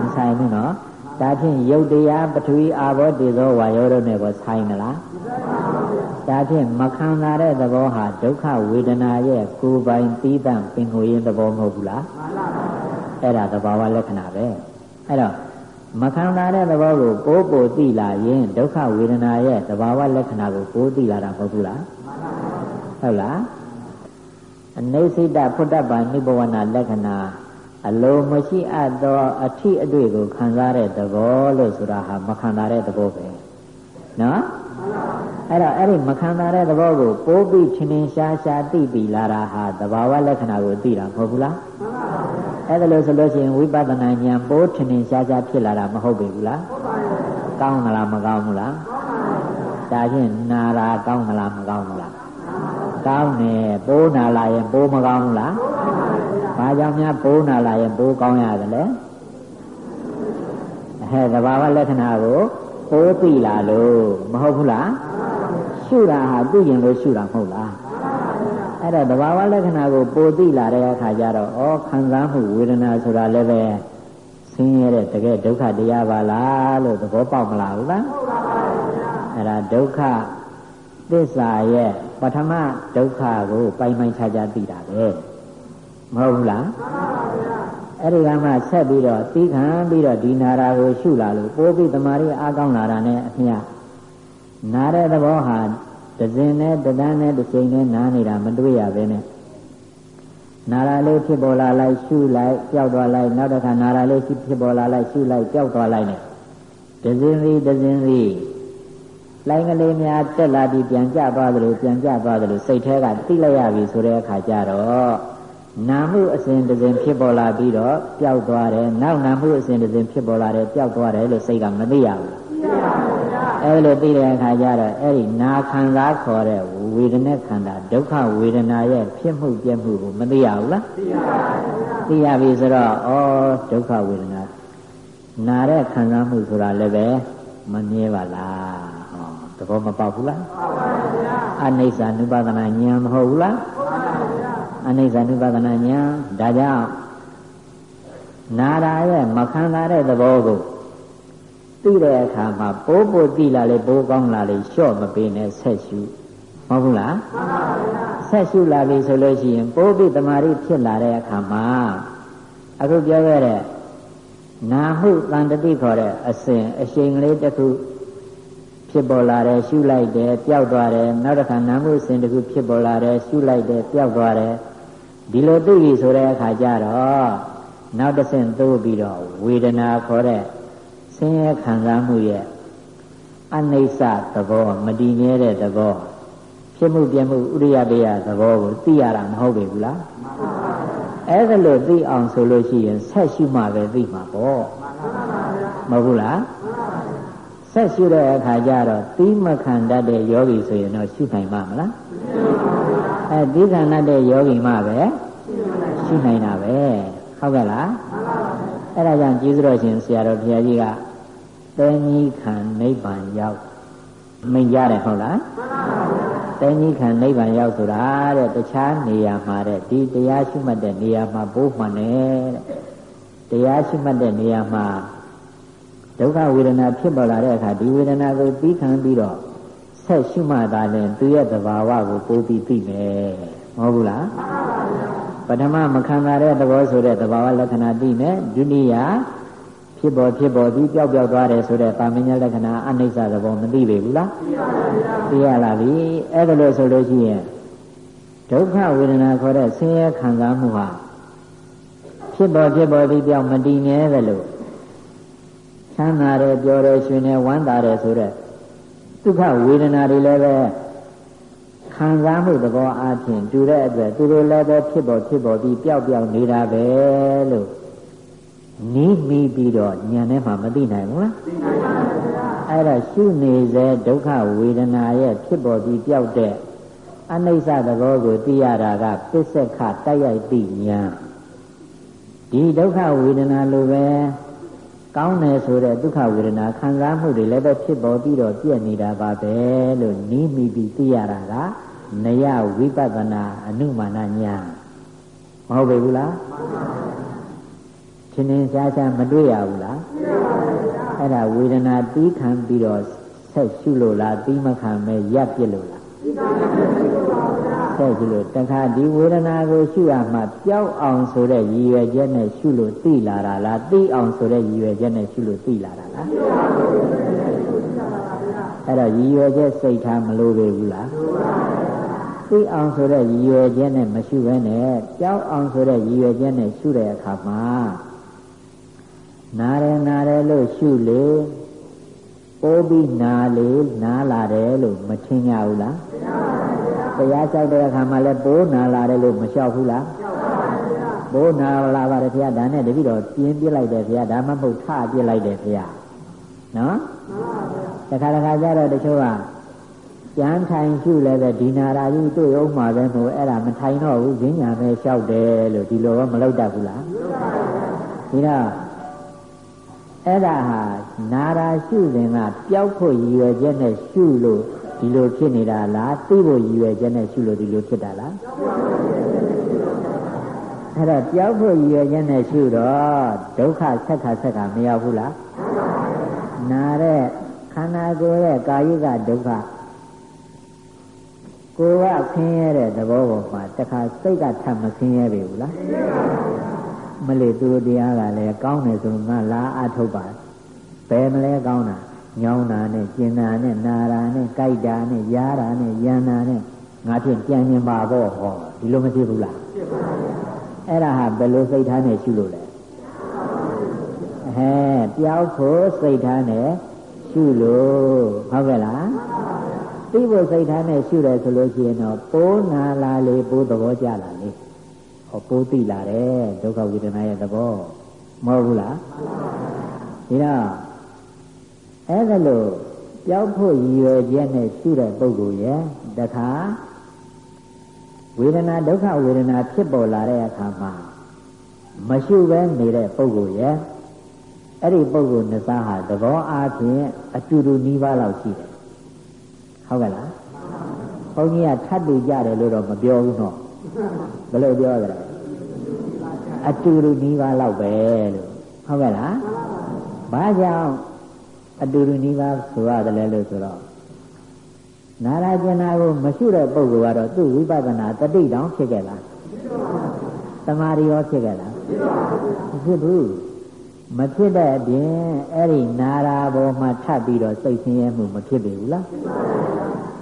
မဆိုင်ဘူးနော်ဒါဖြင့်ယုတ်တရားပထဝီအာဘောတေဇောဝါယောတို့နဲ့ရောဆိုင်သလားဒါဖြင့်မခံလာတဲ့သဘောဟာဒုက္ခဝေဒနာရဲ့ကိုယ်ပိုင်ပြီးတံပင်ကိုယ်ရင်သဘောမဟုတ်ဘူးလားအဲ့ဒါသဘာဝလက္ခဏာပဲအဲ့တော့ မခံလာတဲ့သဘောကိုပိုးပိုသိလာရင်ဒုက္ခဝေဒနာရဲ့သဘာဝလက္ခဏာကိုပိုးသိလာတာမဟုတ်ဘူးလားဟုတ်လားအနေစိတဖုဒ္ဓဘာနိဘဝနာလက္ခဏာအလိုမရှိအပ်သောအထိအတွေ့ကိုခံစားတဲ့သဘောလို့ဆိုတာဟာမခံစားတဲ့သဘောပဲနော်အဲ့တော့အဲ့ဒီမခံစားတဲ့သဘောကိုပိုးပြီးချင်းချင်းရှားရှားသိပြီးလာတာဟာသဘာဝလက္ခဏာကိုသိတာမဟုတ်ဘူးလား အဲ့ဒါလို့ဆိုလို့ရှိရင်ဝိပဿနာဉာဏ်ပိုးချင်းချင်းရှားရှားဖြစ်လာတာမဟုတ်ပြီဘူးလားကောင်းသလားမကောင်းဘူးလားဒါဖြင့်နာတာကောင်းသလားမကောင်းဘူးလားကောင်းတယ်ပိုးနာလာရင်ပိုးမကောင်းဘူးလားဘာကြောင့်များပိုးနာလာရင်ပိုးကောင်းရတယ်လဲအဲသဘာဝလက္ခဏာကိုပိုးသိလာလို့မဟုတ်ဘူးလားရှုတာဟာသိရင်လို့ရှုတာမဟုတ်လား အဲ့ဒါသဘာဝလက္ခဏာကိုပိုသိလာတဲ့အခါကျတော့ဩခံစားမှုဝေဒနာဆိုတာလည်းပဲဆင်းရဲတဲ့တကယ်ဒုက္ခတရားပါလားလို့သဘောပေါက်မလားဘူးလားအဲ့ဒါဒုက္ခသစ္စာရဲ့ပထမဒုက္ခကို ပိုင်ပိုင်ခြားခြားသိတာပဲမဟုတ်ဘူးလားအဲ့ဒီကမှဆက်ပြီးတော့သီးခံပြီးတော့ဒီနာရာကိုရှုလာလို့ပိုးပြီးတမာရီအားကောင်းလာတာနဲ့အမြနာတဲ့သဘောဟာ တစင်နဲ့တဒန်းနဲ့တစ်ချိန်နဲ့နားနေတာမတွေ့ရပဲနဲ့နာရာလေးဖြစ်ပေါ်လာလိုက်ရှုလိုက်ကြောက်သွားလိုက်နောက်တစ်ခါနာရာလေးဖြစ်ပေါ်လာလိုက်ရှုလိုက်ကြောက်သွားလိုက်နဲ့တစင်စီတစင်စီလိုင်းကလေးများတက်လာပြီးပြန်ကြသွားသလိုပြန်ကြသွားသလိုစိတ်แท้ကသိလိုက်ရပြီဆိုတဲ့အခါကျတော့နာမှုအစဉ်တစ်စဉ်ဖြစ်ပေါ်လာပြီးတော့ပျောက်သွားတယ်နောက်နာမှုအစဉ်တစ်စဉ်ဖြစ်ပေါ်လာတယ်ပျောက်သွားတယ်လို့စိတ်ကမသိရဘူး အဲ့လိုသိတဲ့အခါကျတော့အဲ့ဒီနာခံစားခေါ်တဲ့ဝေဒနာခန္ဓာဒုက္ခဝေဒနာရဲ့ဖြစ်မှုပြည့်မှုကိုမသိရဘူးလားသိရပြီဆိုတော့ဩဒုက္ခဝေဒနာနာတဲ့ခံစားမှုဆိုတာလည်းပဲမမြဲပါလားဟောသဘောမပေါက်ဘူးလားအနိစ္စ ानु ပါဒနာဉာဏ်မဟုတ်ဘူးလားအနိစ္စ ानु ပါဒနာဉာဏ်ဒါကြောင့်နာရာရဲ့မခံစားတဲ့သဘောကို သိတဲ့အခါမှာပိုးပိုးသိလာလေပိုးကောင်းလာလေလျှော့မပေးနဲ့ဆက်ရှုမဟုတ်ဘူးလားမှန်ပါဗျာဆက်ရှုလာပြီဆိုလို့ရှိရင်ပိုးပြီးတမာရီဖြစ်လာတဲ့အခါမှာအခုပြောခဲ့တဲ့နာမှုတန်တတိခေါ်တဲ့အစဉ်အရှိန်ကလေးတစ်ခုဖြဖြစ်ပေါ်လာတယ်ရှုလိုက်တယ်ပျောက်သွားတယ်နောက်တစ်ခါနာမှုစဉ်တစ်ခုဖြစ်ပေါ်လာတယ်ရှုလိုက်တယ်ပျောက်သွားတယ်ဒီလိုသိပြီဆိုတဲ့အခါကျတော့နောက်တစ်ဆင့်သို့ပြီးတော့ဝေဒနာခေါ်တဲ့ ဆင်းရဲခံစားမှုရဲ့အနိစ္စသဘောမတည်မြဲတဲ့သဘောဖြစ်မှုပြမှုဥရိယပေယသဘောကိုသိရတာမဟုတ်ပေဘူးလားအဲ့ဒါလို့သိအောင်ဆိုလို့ရှိရင်ဆက်ရှုမှပဲသိမှာပေါ့မဟုတ်ဘူးလားဆက်ရှုတဲ့အခါကျတော့သီးမခံတတ်တဲ့ယောဂီဆိုရင်တော့ရှုနိုင်မှာမလားအဲသီးခံတတ်တဲ့ယောဂီမှပဲရှုနိုင်တာပဲဟုတ်ကဲ့လားအဲ့ဒါကြောင့်ကျေးဇူးတော်ရှင်ဆရာတော်ဘုရားကြီးက တဲကြီးခံနိဗ္ဗာန်ရောက်မိန်ကြတယ်ဟုတ်လားတဲကြီးခံနိဗ္ဗာန်ရောက်ဆိုတာတဲ့တခြားနေရာမှာတဲ့ဒီတရားရှိမှတ်တဲ့နေရာမှာဘိုးမှန်တယ်တဲ့တရားရှိမှတ်တဲ့နေရာမှာဒုက္ခဝေဒနာဖြစ်ပေါ်လာတဲ့အခါဒီဝေဒနာကိုပြီးခံပြီးတော့ဆက်ရှိမှသာရင်သူရဲ့သဘာဝကိုပိုးပြီးသိမယ်မဟုတ်ဘူးလားပထမမခံစားတဲ့သဘောဆိုတဲ့သဘာဝလက္ခဏာသိမယ်ဒုတိယ ဖြစ်ပေါ်ဖြစ်ပေါ်ပြီးပျောက်ပျောက်သွားတယ်ဆိုတဲ့ပါမညာလက္ခဏာအနိစ္စသဘောမသိပေဘူးလားသိရလားပြီအဲ့ဒါလို့ဆိုလို့ရှိရင်ဒုက္ခဝေဒနာခေါ်တဲ့ဆင်းရဲခံစားမှုဟာဖြစ်ပေါ်ဖြစ်ပေါ်ပြီးပြောင်းမတည်မြဲတယ်လို့ချမ်းသာတယ်ပျော်တယ်ရှင်တယ်ဝမ်းသာတယ်ဆိုတဲ့ဒုက္ခဝေဒနာတွေလည်းပဲခံစားမှုသဘောအားဖြင့်တူတဲ့အတွက်သူတို့လည်းပဲဖြစ်ပေါ်ဖြစ်ပေါ်ပြီးပျောက်ပျောက်နေတာပဲလို့ နီးပြီးပြီးတော့ညံထဲမှာမသိနိုင်ဘူးလားသိနိုင်ပါဘူးအဲ့ဒါရှုနေစေဒုက္ခဝေဒနာရဲ့ဖြစ်ပေါ်ပြီးပျောက်တဲ့အနိစ္စသဘောကိုသိရတာကပစ္စက္ခတိုက်ရိုက်သိဉာဏ်ဒီဒုက္ခဝေဒနာလိုပဲကောင်းတယ်ဆိုတဲ့ဒုက္ခဝေဒနာခံစားမှုတွေလည်းပဲဖြစ်ပေါ်ပြီးတော့ပြည့်နေတာပါပဲလို့နီးမိပြီးသိရတာကနယဝိပဿနာအနုမာနညာမဟုတ်ပေဘူးလား ချင်းချင်းရှားရှားမတွေ့ရဘူးလားအဲ့ဒါဝေဒနာတီးခံပြီးတော့ဆက်ရှုလို့လားတီးမခံမဲရပ်ပြစ်လို့လားဆက်ရှုလို့တခါဒီဝေဒနာကိုရှုရမှပျောက်အောင်ဆိုတဲ့ရည်ရွယ်ချက်နဲ့ရှုလို့သိလာတာလားသိအောင်ဆိုတဲ့ရည်ရွယ်ချက်နဲ့ရှုလို့သိလာတာလားအဲ့တော့ရည်ရွယ်ချက်စိတ်ထားမလို့ပဲဘူးလားသိအောင်ဆိုတဲ့ရည်ရွယ်ချက်နဲ့မရှုဘဲနဲ့ကြောက်အောင်ဆိုတဲ့ရည်ရွယ်ချက်နဲ့ရှုတဲ့အခါမှာ နားတယ်နားတယ်လို့ရှုလေပိုးပြီးနာလေနားလာတယ်လို့မထင်ကြဘူးလားတရားလျှောက်တဲ့အခါမှာလည်းပိုးနာလာတယ်လို့မလျှောက်ဘူးလားပိုးနာလာပါတယ်ခင်ဗျာဒါနဲ့တပိတော့ပြင်းပြလိုက်တယ်ခင်ဗျာဒါမှမဟုတ်ထပြလိုက်တယ်ခင်ဗျာနော်တခါတခါကျတော့တချို့ကကြမ်းထိုင်ရှုလည်းပဲဒီနာရာကြီးတွေ့အောင်မှာပဲမို့အဲ့ဒါမထိုင်တော့ဘူးဈဉ္ညာပဲလျှောက်တယ်လို့ဒီလိုကမလုပ်တတ်ဘူးလားဒီတော့ အဲ့ဒါဟာနာရာရှုစဉ်ကပျောက်ဖို့ရည်ရွယ်ချက်နဲ့ရှုလို့ဒီလိုဖြစ်နေတာလားသိဖို့ရည်ရွယ်ချက်နဲ့ရှုလို့ဒီလိုဖြစ်တာလားအဲ့ဒါပျောက်ဖို့ရည်ရွယ်ချက်နဲ့ရှုတော့ဒုက္ခဆက်ခါဆက်ခါမရောက်ဘူးလားနာတဲ့ခန္ဓာကိုယ်ရဲ့ကာယကဒုက္ခကိုယ်ကဆင်းရဲတဲ့သဘောပေါ်မှာတခါစိတ်ကထပ်မဆင်းရဲပြီဘူးလား မလေးသူတရားကလည်းကောင်းတယ်ဆိုမှလာအထုတ်ပါဘယ်မလဲကောင်းတာညောင်းတာနဲ့ကျင်တာနဲ့နာတာနဲ့ကြိုက်တာနဲ့ရားတာနဲ့ယန္တာနဲ့ငါဖြင့်ကြံမြင်ပါပေါ့ဟောဒီလိုမဖြစ်ဘူးလားဖြစ်ပါဘူးအဲ့ဒါဟာဘယ်လိုစိတ်ထားနဲ့ရှုလို့လဲဟဲပြောက်ဖို့စိတ်ထားနဲ့ရှုလို့ဟုတ်ကဲ့လားသိဖို့စိတ်ထားနဲ့ရှုတယ်ဆိုလို့ရှိရင်တော့ပိုးနာလာလေပိုးသဘောကျလာလေဟော ပိုးသိလာတယ်ဒုက္ခဝေဒနာရဲ့သဘောမဟုတ်ဘူးလားဒီတော့အဲ့ဒါလို့ကြောက်ဖို့ရည်ရွယ်ချက်နဲ့ရှုတဲ့ပုဂ္ဂိုလ်ရဲ့တခါဝေဒနာဒုက္ခဝေဒနာဖြစ်ပေါ်လာတဲ့အခါမှာမရှုဘဲနေတဲ့ပုဂ္ဂိုလ်ရဲ့အဲ့ဒီပုဂ္ဂိုလ်နှစ်စားဟာသဘောအားဖြင့်အတူတူနီးပါးလောက်ရှိတယ်ဟုတ်ကဲ့လားဘုန်းကြီးကထပ်တူကြတယ်လို့တော့မပြောဘူးနော် ဘယ်လိုပြောကြလဲအတူတူနီးပါးလောက်ပဲလို့ဟုတ်ကဲ့လားဘာကြောင့်အတူတူနီးပါးဆိုရတယ်လဲလို့ဆိုတော့နာရကျင်နာကိုမရှုတဲ့ပုဂ္ဂိုလ်ကတော့သူ့ဝိပဿနာတတိတောင်ဖြစ်ခဲ့လားတမာရီရောဖြစ်ခဲ့လားဖြစ်ဘူးမဖြစ်တဲ့အပြင်အဲ့ဒီနာရာဘောမှာထပ်ပြီးတော့စိတ်ဆင်းရဲမှုမဖြစ်ပေဘူးလား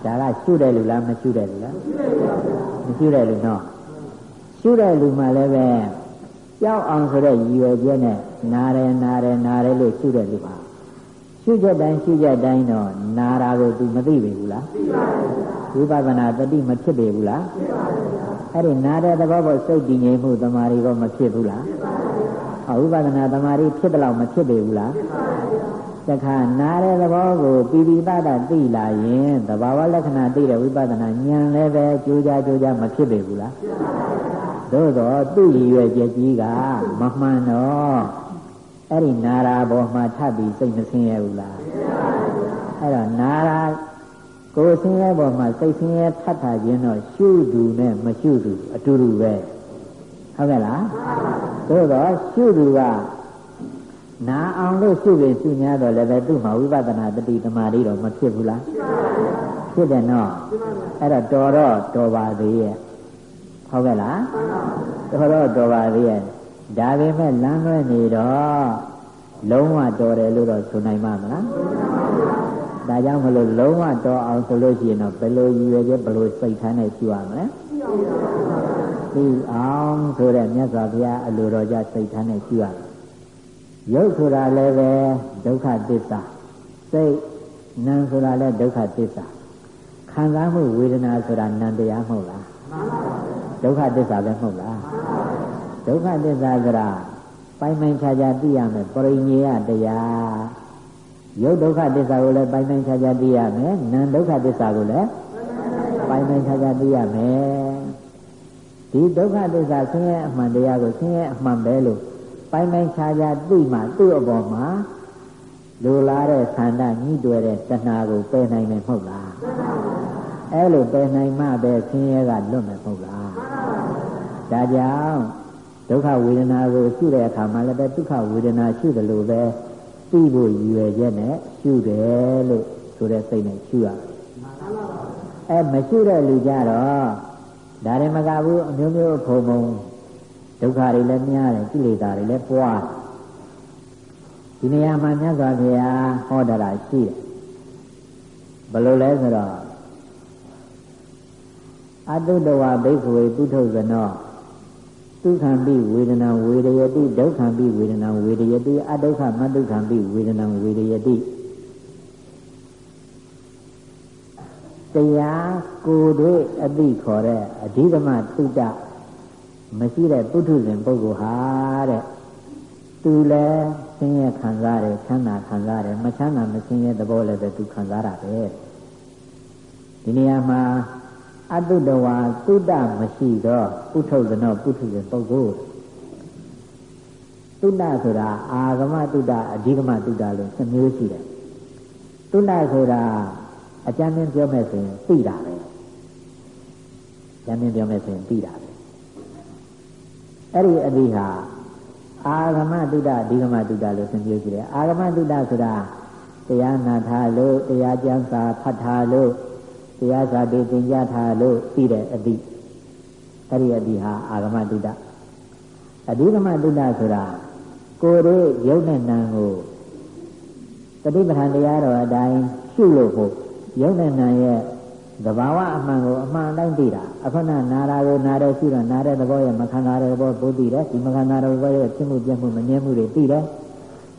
ဒါကရှုတဲ့လူလားမရှုတဲ့လူလားမရှုတဲ့လူနော်ရှုတဲ့လူမှလည်းပဲကြောက်အောင်ဆိုတဲ့ရည်ရွယ်ချက်နဲ့နာတယ်နာတယ်နာတယ်လို့ရှုတဲ့လူပါရှုချက်တိုင်းရှုချက်တိုင်းတော့နာတာကို तू မသိပေဘူးလားဝိပဿနာတတိမဖြစ်ပေဘူးလားအဲ့ဒီနာတဲ့သဘောပေါ်စိတ်တည်ငြိမ်မှုတမာရီကောမဖြစ်ဘူးလားအဝိပဿနာတမာရီဖြစ်တော့မဖြစ်ပေဘူးလား တခါနာတဲ့သဘောကိုပိပိပဒသိလာရင်သဘာဝလက္ခဏာသိတဲ့ဝိပဿနာဉာဏ်လည်းပဲကြိုးကြကြိုးကြမဖြစ်ပေဘူးလားသို့တော့သူ့ရည်ရွယ်ချက်ကြီးကမမှန်တော့အဲ့ဒီနာရာဘောမှာထပ်ပြီးစိတ်မဆင်းရဲဘူးလားအဲ့တော့နာရာကိုယ်ဆင်းရဲပေါ်မှာစိတ်ဆင်းရဲထပ်ထခြင်းတော့ရှုသူနဲ့မရှုသူအတူတူပဲဟုတ်ကဲ့လားသို့တော့ရှုသူက နာအောင်လို့ရှုရင်ရှု냐တော့လည်းပဲသူ့မှာဝိပဿနာတတိတမာတိတော့မဖြစ်ဘူးလားဖြစ်တယ်နော်အဲ့တော့တော်တော့တော်ပါသေးရဲ့ဟုတ်ကဲ့လားတော်တော့တော်ပါသေးရဲ့ဒါပေမဲ့လမ်းလွဲနေတော့လုံးဝတော်တယ်လို့တော့ဆိုနိုင်မှာမလားဒါကြောင့်မလို့လုံးဝတော်အောင်ဆိုလို့ရှိရင်တော့ဘယ်လိုရည်ရွယ်ချက်ဘယ်လိုစိတ်ထားနဲ့ရှိရမလဲသိအောင်ဆိုတဲ့မြတ်စွာဘုရားအလိုတော်ကြစိတ်ထားနဲ့ရှိရတယ် ရုပ်ဆိုတာလည်းပဲဒုက္ခသစ္စာစိတ်နာမ်ဆိုတာလည်းဒုက္ခသစ္စာခံစားမှုဝေဒနာဆိုတာနံတရားမဟုတ်လားဒုက္ခသစ္စာပဲမဟုတ်လားဒုက္ခသစ္စာဆိုတာပိုင်ပိုင်ခြားခြားသိရမယ်ပရိညေယတရားရုပ်ဒုက္ခသစ္စာကိုလည်းပိုင်ပိုင်ခြားခြားသိရမယ်နာမ်ဒုက္ခသစ္စာကိုလည်းပိုင်ပိုင်ခြားခြားသိရမယ်ဒီဒုက္ခသစ္စာဆင်းရဲအမှန်တရားကိုဆင်းရဲအမှန်ပဲလို့ ပိုင်ပိုင်ခြားခြားသိမှသူ့အပေါ်မှာလိုလားတဲ့ဆန္ဒညှိတွယ်တဲ့တဏှာကိုပယ်နိုင်မယ်မဟုတ်လားအဲ့လိုပယ်နိုင်မှပဲဆင်းရဲကလွတ်မယ်မဟုတ်လားဒါကြောင့်ဒုက္ခဝေဒနာကိုရှုတဲ့အခါမှာလည်းပဲဒုက္ခဝေဒနာရှုတယ်လို့ပဲသိဖို့ရည်ရွယ်ချက်နဲ့ရှုတယ်လို့ဆိုတဲ့စိတ်နဲ့ရှုရအဲမရှုတဲ့လူကြတော့ဒါရင်မကဘူးအမျိုးမျိုးဖုံဖုံ ဒုက္ခတွေလည်းများတယ်ကိလေသာတွေလည်းပွားဒီနေရာမှာမြတ်စွာဘုရားဟောတာရှိတယ်ဘယ်လိုလဲဆိုတော့အတုတဝဘိက္ခဝေပုထုဇနောဒုက္ခံပိဝေဒနာဝေဒယတိဒုက္ခံပိဝေဒနာဝေဒယတိအဒုက္ခမဒုက္ခံပိဝေဒနာဝေဒယတိတရားကိုယ်တွေအသိခေါ်တဲ့အဓိကမသုတ မရှိတဲ့ပုထုဇဉ်ပုဂ္ဂိုလ်ဟာတဲ့သူလည်းဆင်းရဲခံစားတယ်ချမ်းသာခံစားတယ်မချမ်းသာမဆင်းရဲသဘောလည်းပဲသူခံစားတာပဲဒီနေရာမှာအတုတဝါသုတမရှိတော့ပုထုဇနောပုထုဇဉ်ပုဂ္ဂိုလ်သုတဆိုတာအာဂမသုတအဓိကမသုတလို့နှစ်မျိုးရှိတယ်သုတဆိုတာအကျဉ်းချင်းပြောမယ်ဆိုရင်သိတာပဲအကျဉ်းချင်းပြောမယ်ဆိုရင်သိတာပဲ အဲ့ဒီအတိဟာအာဂမတုဒ္ဒအဓိကမတုဒ္ဒလို့သင်ပြကြည့်တယ်အာဂမတုဒ္ဒဆိုတာတရားနာထားလို့တရားကျမ်းစာဖတ်ထားလို့တရားစာပေသင်ကြားထားလို့သိတဲ့အတိအဲ့ဒီအတိဟာအာဂမတုဒ္ဒအဓိကမတုဒ္ဒဆိုတာကိုယ်ရဲ့ယုတ်နဲ့နံကိုတတိပဋ္ဌာန်တရားတော်အတိုင်းရှုလို့ဖို့ယုတ်နဲ့နံရဲ့ သဘာဝအမှန်ကိုအမှန်တိုင်းသိတာအခုနနာရာကိုနာတယ်ရှိတော့နာတဲ့သဘောရဲ့မခံတာတဲ့သဘောကိုသိတယ်ဒီမခံတာတဲ့ဘောရဲ့ဖြစ်မှုပြမှုမငြင်းမှုတွေသိတယ်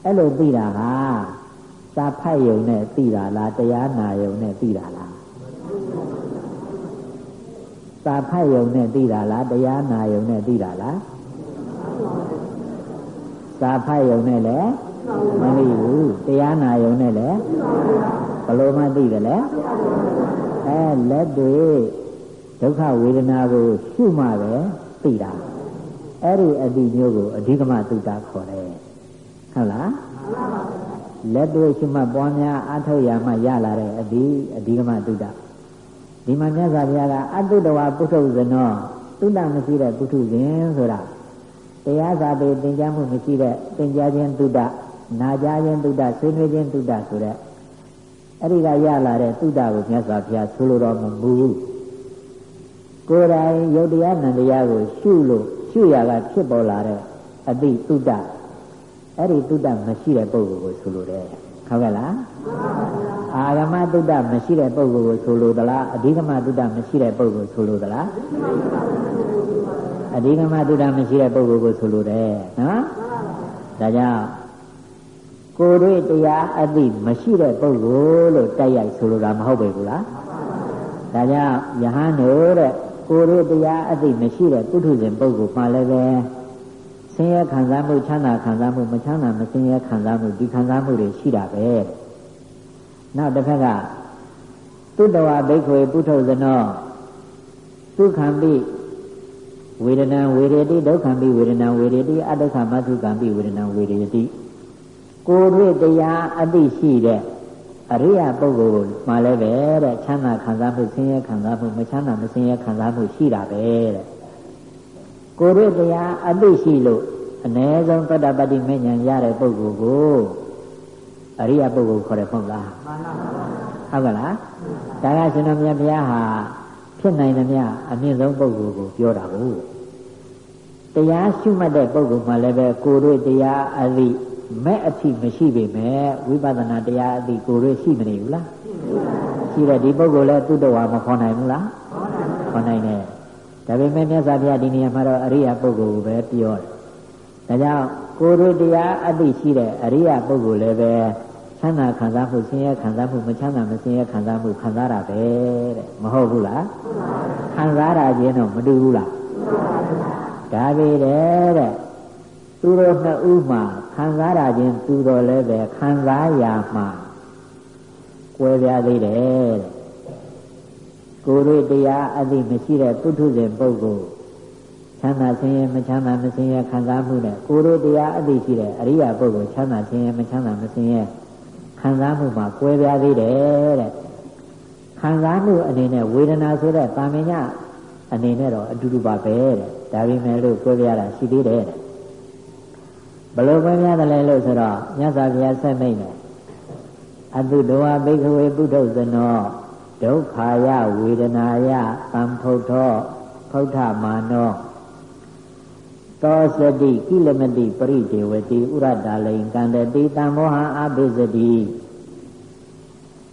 အဲ့လိုသိတာဟာစာဖတ်ယုံနဲ့သိတာလားတရားနာယုံနဲ့သိတာလားစာဖတ်ယုံနဲ့သိတာလားတရားနာယုံနဲ့သိတာလားစာဖတ်ယုံနဲ့လည်းမသိဘူးတရားနာယုံနဲ့လည်းဘယ်လိုမှသိတယ်လဲ အဲလက်တွေဒုက္ခဝေဒနာကိုရှုမှပဲသိတာအဲ့ဒီအတိမျိုးကိုအဓိကမသုတာခေါ်တယ်ဟုတ်လားလက်တွေရှုမှပွားများအထုတ်ရမှရလာတဲ့အတိအဓိကမသုတာဒီမှာမြတ်စွာဘုရားကအတုတဝပုထုဇနောသုတမရှိတဲ့ပုထုဇဉ်ဆိုတာတရားစာပေသင်ကြားမှုမရှိတဲ့သင်ကြားခြင်းသုတနာကြားခြင်းသုတဆွေးနွေးခြင်းသုတဆိုတဲ့ အဲ့ဒီကရလာတဲ့သုတကိုမြတ်စွာဘုရားဆိုလိုတော်မမူဘူးကိုယ်တိုင်ယုတ်တရားနံတရားကိုရှုလို့ရှုရကဖြစ်ပေါ်လာတဲ့အတိသုတအဲ့ဒီတုဒ္ဒမရှိတဲ့ပုဂ္ဂိုလ်ကိုဆိုလိုတယ်ဟုတ်ကဲ့လားအာဂမတုဒ္ဒမရှိတဲ့ပုဂ္ဂိုလ်ကိုဆိုလိုသလားအဓိကမတုဒ္ဒမရှိတဲ့ပုဂ္ဂိုလ်ဆိုလိုသလားအဓိကမတုဒ္ဒမရှိတဲ့ပုဂ္ဂိုလ်ကိုဆိုလိုတယ်နော်ဒါကြောင့် ကိုယ်တွေ့တရားအသိမရှိတဲ့ပုဂ္ဂိုလ်လို့တိုက်ရိုက်ဆိုလိုတာမဟုတ်ပေဘူးလားဒါကြောင့်ယဟန်တို့တဲ့ကိုယ်တို့တရားအသိမရှိတဲ့ပုထုဇဉ်ပုဂ္ဂိုလ်မှလည်းပဲဆင်းရဲခံစားမှုချမ်းသာခံစားမှုမချမ်းသာမဆင်းရဲခံစားမှုဒီခံစားမှုတွေရှိတာပဲနောက်တစ်ခါကတုတ္တဝဘိက္ခွေပုထုဇနောဒုက္ခံပိဝေဒနာဝေရတိဒုက္ခံပိဝေဒနာဝေရတိအတ္တခမသုခံပိဝေဒနာဝေရတိ ကိုယ်တွေ့တရားအသိရှိတဲ့အရိယာပုဂ္ဂိုလ်မှလည်းပဲတဲ့ချမ်းသာခံစားမှုဆင်းရဲခံစားမှုမချမ်းသာမဆင်းရဲခံစားမှုရှိတာပဲတဲ့ကိုယ်တို့တရားအသိရှိလို့အ ਨੇ ဆုံးသတ္တပတ္တိမဉ္ဇဉ်ရတဲ့ပုဂ္ဂိုလ်ကိုအရိယာပုဂ္ဂိုလ်ခေါ်တယ်မဟုတ်လားမှန်ပါဘူးဟုတ်ကလားဒါကရှင်တော်မြတ်ဘုရားဟာဖြစ်နိုင်သမျှအမြင့်ဆုံးပုဂ္ဂိုလ်ကိုပြောတာကိုတရားရှုမှတ်တဲ့ပုဂ္ဂိုလ်မှလည်းပဲကိုယ်တို့တရားအသိ မဲ့အထိမရှိပေမဲ့ဝိပဿနာတရားအသိကိုယ်တို့ရှိမနေဘူးလားရှိတယ်ဒီပုဂ္ဂိုလ်လည်းသူ့တော်မခေါ်နိုင်ဘူးလားခေါ်နိုင်တယ်ဒါပေမဲ့မြတ်စွာဘုရားဒီနေရာမှာတော့အရိယာပုဂ္ဂိုလ်ကိုပဲပြောတယ်ဒါကြောင့်ကိုယ်တို့တရားအသိရှိတဲ့အရိယာပုဂ္ဂိုလ်လည်းပဲချမ်းသာခံစားမှုဆင်းရဲခံစားမှုမချမ်းသာမဆင်းရဲခံစားမှုခံစားတာပဲတဲ့မဟုတ်ဘူးလားခံစားတာချင်းတော့မတူဘူးလားဒါပေတဲ့တဲ့သူတို့နှစ်ဦးမှာ ခံစားတာချင်းသူတော်လည်းပဲခံစားရမှာကွဲပြားသေးတယ်တဲ့ကိုယ်တို့တရားအသိမရှိတဲ့ပုထုဇဉ်ပုဂ္ဂိုလ်ချမ်းသာဆင်းရဲမချမ်းသာမဆင်းရဲခံစားမှုနဲ့ကိုယ်တို့တရားအသိရှိတဲ့အရိယာပုဂ္ဂိုလ်ချမ်းသာဆင်းရဲမချမ်းသာမဆင်းရဲခံစားမှုမှာကွဲပြားသေးတယ်တဲ့ခံစားမှုအနေနဲ့ဝေဒနာဆိုတဲ့တာမင်ညအနေနဲ့တော့အတူတူပါပဲတဲ့ဒါပေမဲ့လို့ကွဲပြားတာရှိသေးတယ်တဲ့ ဘလို့ကွဲပြားတယ်လဲလို့ဆိုတော့မြတ်စွာဘုရားဆက်မိတ်တယ်အတုတဝဘိက္ခဝေပုထုဇနောဒုက္ခာယဝေဒနာယသံဖုတ်သောဖုဋ္ဌမာနောသောစတိကိလမတိပရိဒေဝတိဥရတာလိန်ကန္တတိတံမောဟအဘိဇတိ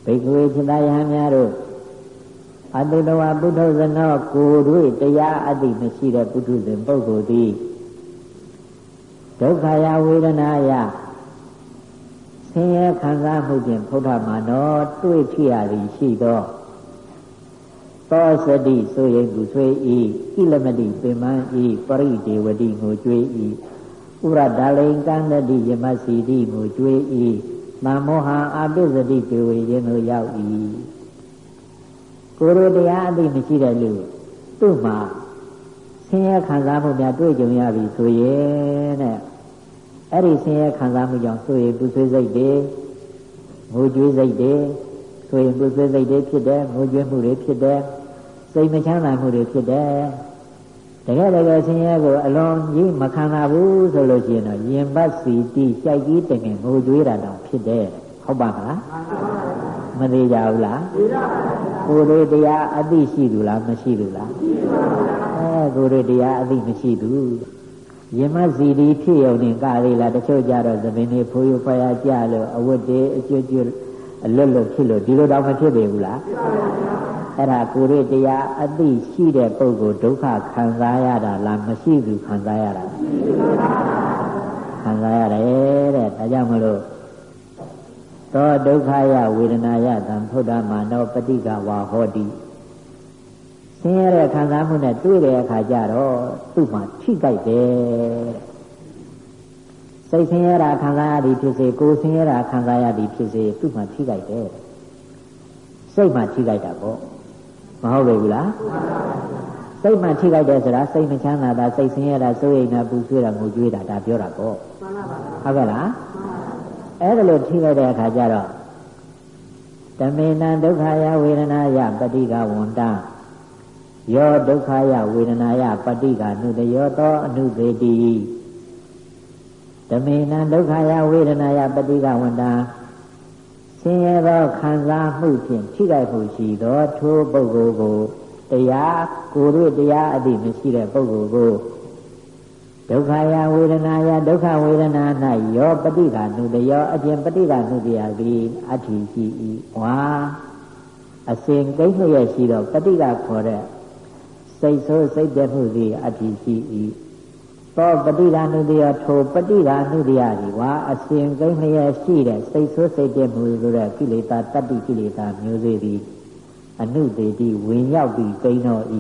ဘိက္ခဝေจิตယဟများတို့အတုတဝပုထုဇနောကိုယ်တို့တရားအတိမရှိတဲ့ပုထုဇဉ်ပုဂ္ဂိုလ်သည် ဒုက္ခယဝေဒနာယဆင်းရဲခံစားမှုဖြင့်ဖုဒ္ဓမာနောတွေ့ဖြစ်ရသည်ရှိသောသောစတိဆိုရင်သူဆွေးဤကိလမတိပင်မဤပရိဒေဝတိငိုကြွေးဤဥရဒါလိန်ကန္တတိယမစီတိငိုကြွေးဤမမောဟအပိစတိပေဝေခြင်းတို့ရောက်၏ကိုယ်တို့တရားအသိမရှိတဲ့လူသူ့မှာဆင်းရဲခံစားမှုများတွေ့ကြုံရပြီဆိုရင်တဲ့ အဲ့ဒီဆင်းရဲခံစားမှုကြောင့်ဆိုရင်ပူဆွေးစိတ်တွေငိုကြွေးစိတ်တွေဆိုရင်ပူဆွေးစိတ်တွေဖြစ်တယ်ငိုကြွေးမှုတွေဖြစ်တယ်စိတ်မချမ်းသာမှုတွေဖြစ်တယ်တကယ်တကယ်ဆင်းရဲကိုအလွန်ကြီးမခံနိုင်ဘူးဆိုလို့ရှိရင်တော့ယင်ပတ်စီတိကြိုက်ကြီးတငယ်ငိုကြွေးတာတော့ဖြစ်တယ်ဟုတ်ပါမလားမသေးကြဘူးလားကိုယ်တွေတရားအသိရှိသူလားမရှိသူလားအဲကိုယ်တွေတရားအသိမရှိသူ ယမစီဒီဖြစ်ရုံနဲ့ကလေးလားတချို့ကြတော့သမင်းလေးဖိုးရဖယားကြလို့အဝတ်တွေအကျွတ်ကျွတ်အလွတ်လွတ်ဖြစ်လို့ဒီလိုတော့မဖြစ်ပေဘူးလားအဲ့ဒါကိုယ်ရတရားအသိရှိတဲ့ပုဂ္ဂိုလ်ဒုက္ခခံစားရတာလားမရှိဘူးခံစားရတာခံစားရတယ်တဲ့ဒါကြောင့်မလို့သောဒုက္ခယဝေဒနာယသံဖုဒ္ဓမာနောပฏิကဝါဟောတိ ဆင်းရဲတဲ့ခံစားမှုနဲ့တွေ့တဲ့အခါကျတော့သူ့မှာထိကြိုက်တယ်စိတ်ဆင်းရဲတာခံစားရသည်ဖြစ်စေကိုယ်ဆင်းရဲတာခံစားရသည်ဖြစ်စေသူ့မှာထိကြိုက်တယ်စိတ်မှာထိကြိုက်တာပေါ့မဟုတ်လေဘူးလားစိတ်မှထိခိုက်တယ်ဆိုတာစိတ်မချမ်းသာတာစိတ်ဆင်းရဲတာစိုးရိမ်တာပူဆွေးတာငိုကြွေးတာဒါပြောတာပေါ့ဟုတ်ကဲ့လားအဲ့ဒါလို့ထိခိုက်တဲ့အခါကျတော့တမေနံဒုက္ခယဝေဒနာယပฏิကဝန္တ ယောဒုက္ခယဝေဒနာယပฏิကနုတယောသောအနုသေတိတမေနံဒုက္ခယဝေဒနာယပฏิကဝန္တဆင်းရဲသောခံစားမှုဖြင့်ထိခိုက်မှုရှိသောထိုပုဂ္ဂိုလ်ကိုတရားကိုယ်တို့တရားအသည့်မရှိတဲ့ပုဂ္ဂိုလ်ကိုဒ ဒုက္ခယဝေဒနာယဒုက္ခဝေဒနာ၌ယောပฏิကာနုတယောအပြင်ပฏิကာနုတယသည်အဋ္ဌိရှိ၏ဝါအစဉ်ကိန်းလျက်ရှိတော့ပฏิကာခေါ်တဲ့ စိတ်ဆိုးစိတ်တက်မှုသည်အဋ္ဌိရှိ၏သောပฏิကာနုတယထိုပฏิကာနုတယသည်ဝါအစဉ်ကိန်းလျက်ရှိတဲ့စိတ်ဆိုးစိတ်တက်မှုဆိုတဲ့ကိလေသာတတ္တိကိလေသာမျိုးစေ့သည်အနုတေတိဝင်ရောက်ပြီးကိန်းတော်၏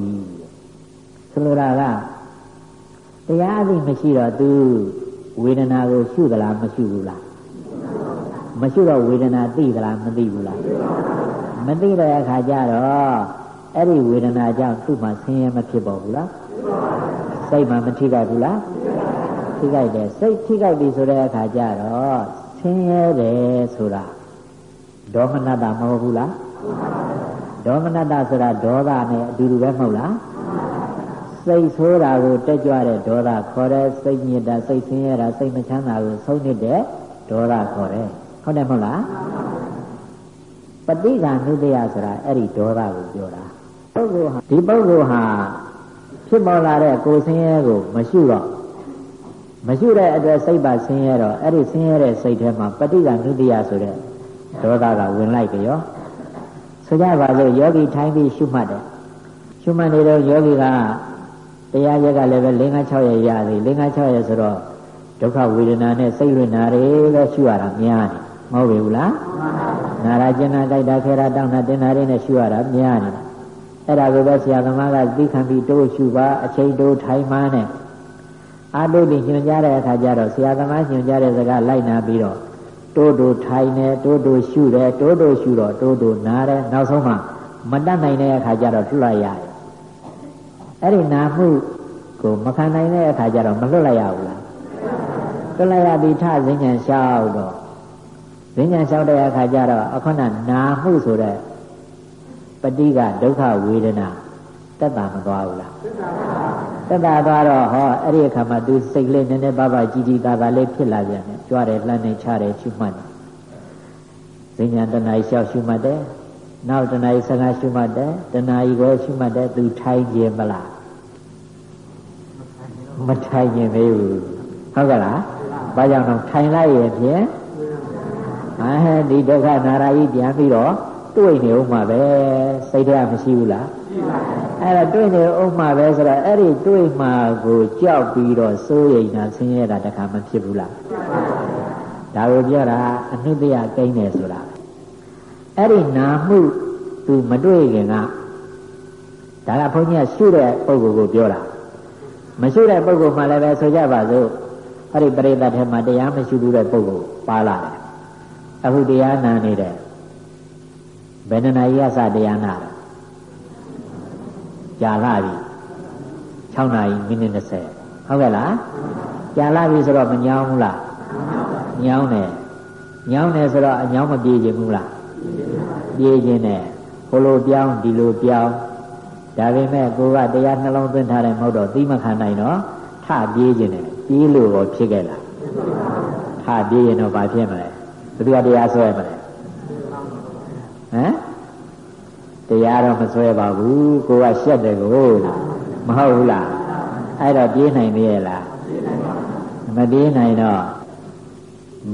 ဆိုလိုတာကတရားအသိမရှိတော့သူဝေဒနာကိုရှုသလားမရှုဘူးလားမရှုတော့ဝေဒနာသိသလားမသိဘူးလားမသိတဲ့အခါကျတော့ အဲ့ဒီဝေဒနာကြောင့်သူ့မှာဆင်းရဲမဖြစ်ပါဘူးလားစိတ်မှာမထိခိုက်ဘူးလားထိခိုက်တယ်စိတ်ထိခိုက်ပြီဆိုတဲ့အခါကျတော့ဆင်းရဲတယ်ဆိုတာဒေါမနတမဟုတ်ဘူးလားဒေါမနတဆိုတာဒေါသနဲ့အတူတူပဲမဟုတ်လားစိတ်ဆိုးတာကိုတက်ကြွတဲ့ဒေါသခေါ်တယ်စိတ်ညစ်တာစိတ်ဆင်းရဲတာစိတ်မချမ်းသာကိုဆုံးနေတဲ့ဒေါသခေါ်တယ်ဟုတ်တယ်မဟုတ်လားပဋိက္ခဏုတ္တယဆိုတာအဲ့ဒီဒေါသကိုပြောတာ ပုဂ္ဂိုလ်ဟာဒီပုဂ္ဂိုလ်ဟာဖြစ်ပေါ်လာတဲ့ကိုယ်ဆင်းရဲကိုမရှုတော့မရှုတဲ့အတွက်စိတ်ပါဆင်းရဲတော့အဲ့ဒီဆင်းရဲတဲ့စိတ်ထဲမှာပဋိက္ခဏုတ္တယဆိုတဲ့ဒေါသကဝင်လိုက်ကြရောဆိုကြပါစို့ယောဂီထိုင်ပြီးရှုမှတ်တယ်ရှုမှတ်နေတော့ယောဂီကတရားရက်ကလည်းပဲ၄၅6ရက်ရသည်၄၅6ရက်ဆိုတော့ဒုက္ခဝေဒနာနဲ့စိတ်လွင်နာတွေပဲရှုရတာများတယ်မဟုတ်ဘူးလားနာရာကျင်နာကြိုက်တာခဲတာတောင်းတာတင်တာတွေနဲ့ရှုရတာများတယ် အဲ့ဒါကိုပဲဆရာသမားကသိခံပြီးတိုးရှုပါအချိန်တိုးထိုင်မှနဲ့အာတုတိညွှန်ကြားတဲ့အခါကျတော့ဆရာသမားညွှန်ကြားတဲ့စကားလိုက်နာပြီးတော့တိုးတိုးထိုင်နေတိုးတိုးရှုတယ်တိုးတိုးရှုတော့တိုးတိုးနားတယ်နောက်ဆုံးမှမတတ်နိုင်တဲ့အခါကျတော့ထွက်လိုက်ရတယ်အဲ့ဒီနာမှုကိုမခံနိုင်တဲ့အခါကျတော့မလွတ်လိုက်ရဘူးလားလွတ်လိုက်ရပြီးထဇင်းဉဏ်လျှောက်တော့ဇင်းဉဏ်လျှောက်တဲ့အခါကျတော့အခုနနာမှုဆိုတဲ့ ပဋိကဒုက္ခဝေဒနာတက်တာမသွားဘူးလားတက်တာသွားတော့ဟောအဲ့ဒီအခါမှာသူစိတ်လေးနည်းနည်းပါးပါးကြီးကြီးသားသားလေးဖြစ်လာပြန်တယ်ကြွားတယ်လှမ်းနေချတယ်ရှုမှတ်တယ်ဇင်းဉဏ်တဏှာလျှောက်ရှုမှတ်တယ်နောက်တဏှာကြီးဆငါရှုမှတ်တယ်တဏှာကြီးကိုရှုမှတ်တယ်သူထိုင်ခြင်းမလားမထိုင်ခြင်းသေးဘူးဟုတ်ကလားဘာကြောင့်တော့ထိုင်လိုက်ရဲ့ဖြင့်အဲဒီဒုက္ခနာရာကြီးပြန်ပြီးတော့ တွေ့နေဦးမှာပဲစိတ်ထဲမရှိဘူးလားအဲ့ဒါတွေ့နေဦးမှာပဲဆိုတော့အဲ့ဒီတွေ့မှာကိုကြောက်ပြီးတော့စိုးရိမ်တာဆင်းရဲတာတခါမဖြစ်ဘူးလားဒါကိုပြောတာအနုတ္တယကိန်းတယ်ဆိုတာအဲ့ဒီနာမှုသူမတွေ့ခင်ကဒါကဘုန်းကြီးကရှုတဲ့ပုံကိုကိုပြောတာမရှိတဲ့ပုဂ္ဂိုလ်မှလည်းပဲဆိုကြပါစို့အဲ့ဒီပရိသတ်ထဲမှာတရားမရှိဘူးတဲ့ပုဂ္ဂိုလ်ပါလာတယ်အခုတရားနာနေတယ် ဘယ်နှနာရီကစတရားနာတယ်ကြာလာပြီ6နာရီမိနစ်20ဟုတ်ကဲ့လားကြာလာပြီဆိုတော့မညောင်းဘူးလားညောင်းတယ်ညောင်းတယ်ဆိုတော့အညောင်းမပြေခြင်းဘူးလားပြေခြင်းနဲ့ဟိုလိုပြောင်းဒီလိုပြောင်းဒါပေမဲ့ကိုကတရားနှလုံးသွင်းထားတယ်မဟုတ်တော့သိမခံနိုင်တော့ထပြေးခြင်းနဲ့ပြေးလို့ရောဖြစ်ခဲ့လားထပြေးရင်တော့ဘာဖြစ်မလဲဘယ်သူကတရားဆွဲမလဲ ဟမ်တရားတော့မဆွဲပါဘူးကိုကရှက်တယ်ကိုမဟုတ်ဘူးလားအဲ့တော့ပြေးနိုင်သေးရဲ့လားမပြေးနိုင်တော့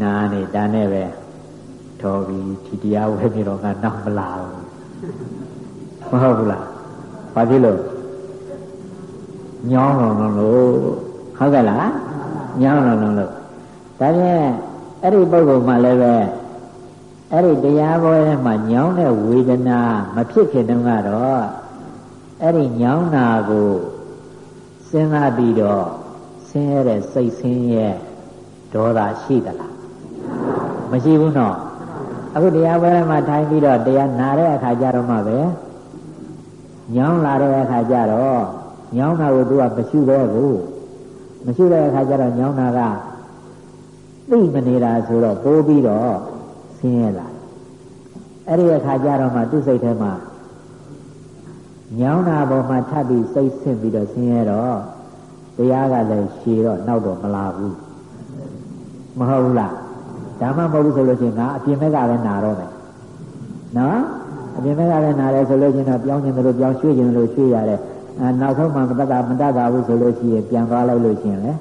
နာနေတာနဲ့ပဲတော်ပြီဒီတရားဝဲပြီးတော့ကနောက်မလာဘူးမဟုတ်ဘူးလားဘာဖြစ်လို့ညောင်းလုံးလုံးလို့ဟုတ်ကဲ့လားညောင်းလုံးလုံးလို့ဒါဖြင့်အဲ့ဒီပုဂ္ဂိုလ်မှလည်းပဲ အဲ့ဒီတရားပွဲထဲမှာညောင်းတဲ့ဝေဒနာမဖြစ်ခင်တုန်းကတော့အဲ့ဒီညောင်းတာကိုစဉ်းစားပြီးတော့ဆင်းရဲတဲ့စိတ်ဆင်းရဲဒေါသရှိသလားမရှိဘူးနော်အခုတရားပွဲမှာထိုင်ပြီးတော့တရားနာတဲ့အခါကျတော့မှပဲညောင်းလာတဲ့အခါကျတော့ညောင်းတာကိုသူကမရှိပဲဘူးမရှိတဲ့အခါကျတော့ညောင်းတာကသိမနေတာဆိုတော့ပိုးပြီးတော့ ဆင်းရဲလာအဲ့ဒီအခါကျတော့မှသူ့စိတ်ထဲမှာညောင်းတာပေါ်မှာထပ်ပြီးစိတ်ဆင့်ပြီးတော့ဆင်းရဲတော့တရားကလည်းရှည်တော့နောက်တော့မလာဘူးမဟုတ်ဘူးလားဒါမှမဟုတ်ဘူးဆိုလို့ရှိရင်ငါအပြင်ဘက်ကလည်းနာတော့မယ်နော်အပြင်ဘက်ကလည်းနားတယ်ဆိုလို့ချင်းတော့ပြောင်းခြင်းတို့ပြောင်းရွှေ့ခြင်းတို့ရွှေ့ရတယ်အဲနောက်ဆုံးမှမတတ်တာမတတ်တာဘူးဆိုလို့ရှိရင်ပြန်သွားလိုက်လို့ရှိရင်လေ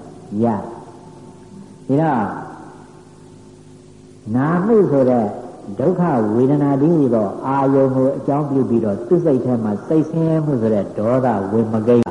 ရဒီတော့ နာမှုဆိုတဲ့ဒုက္ခဝေဒနာတည်းသောအာယုံကိုအကြောင်းပြုပြီးတော့သူ့စိတ်ထဲမှာစိတ်ဆင်းရဲမှုဆိုတဲ့ဒေါသဝင်မကိန်း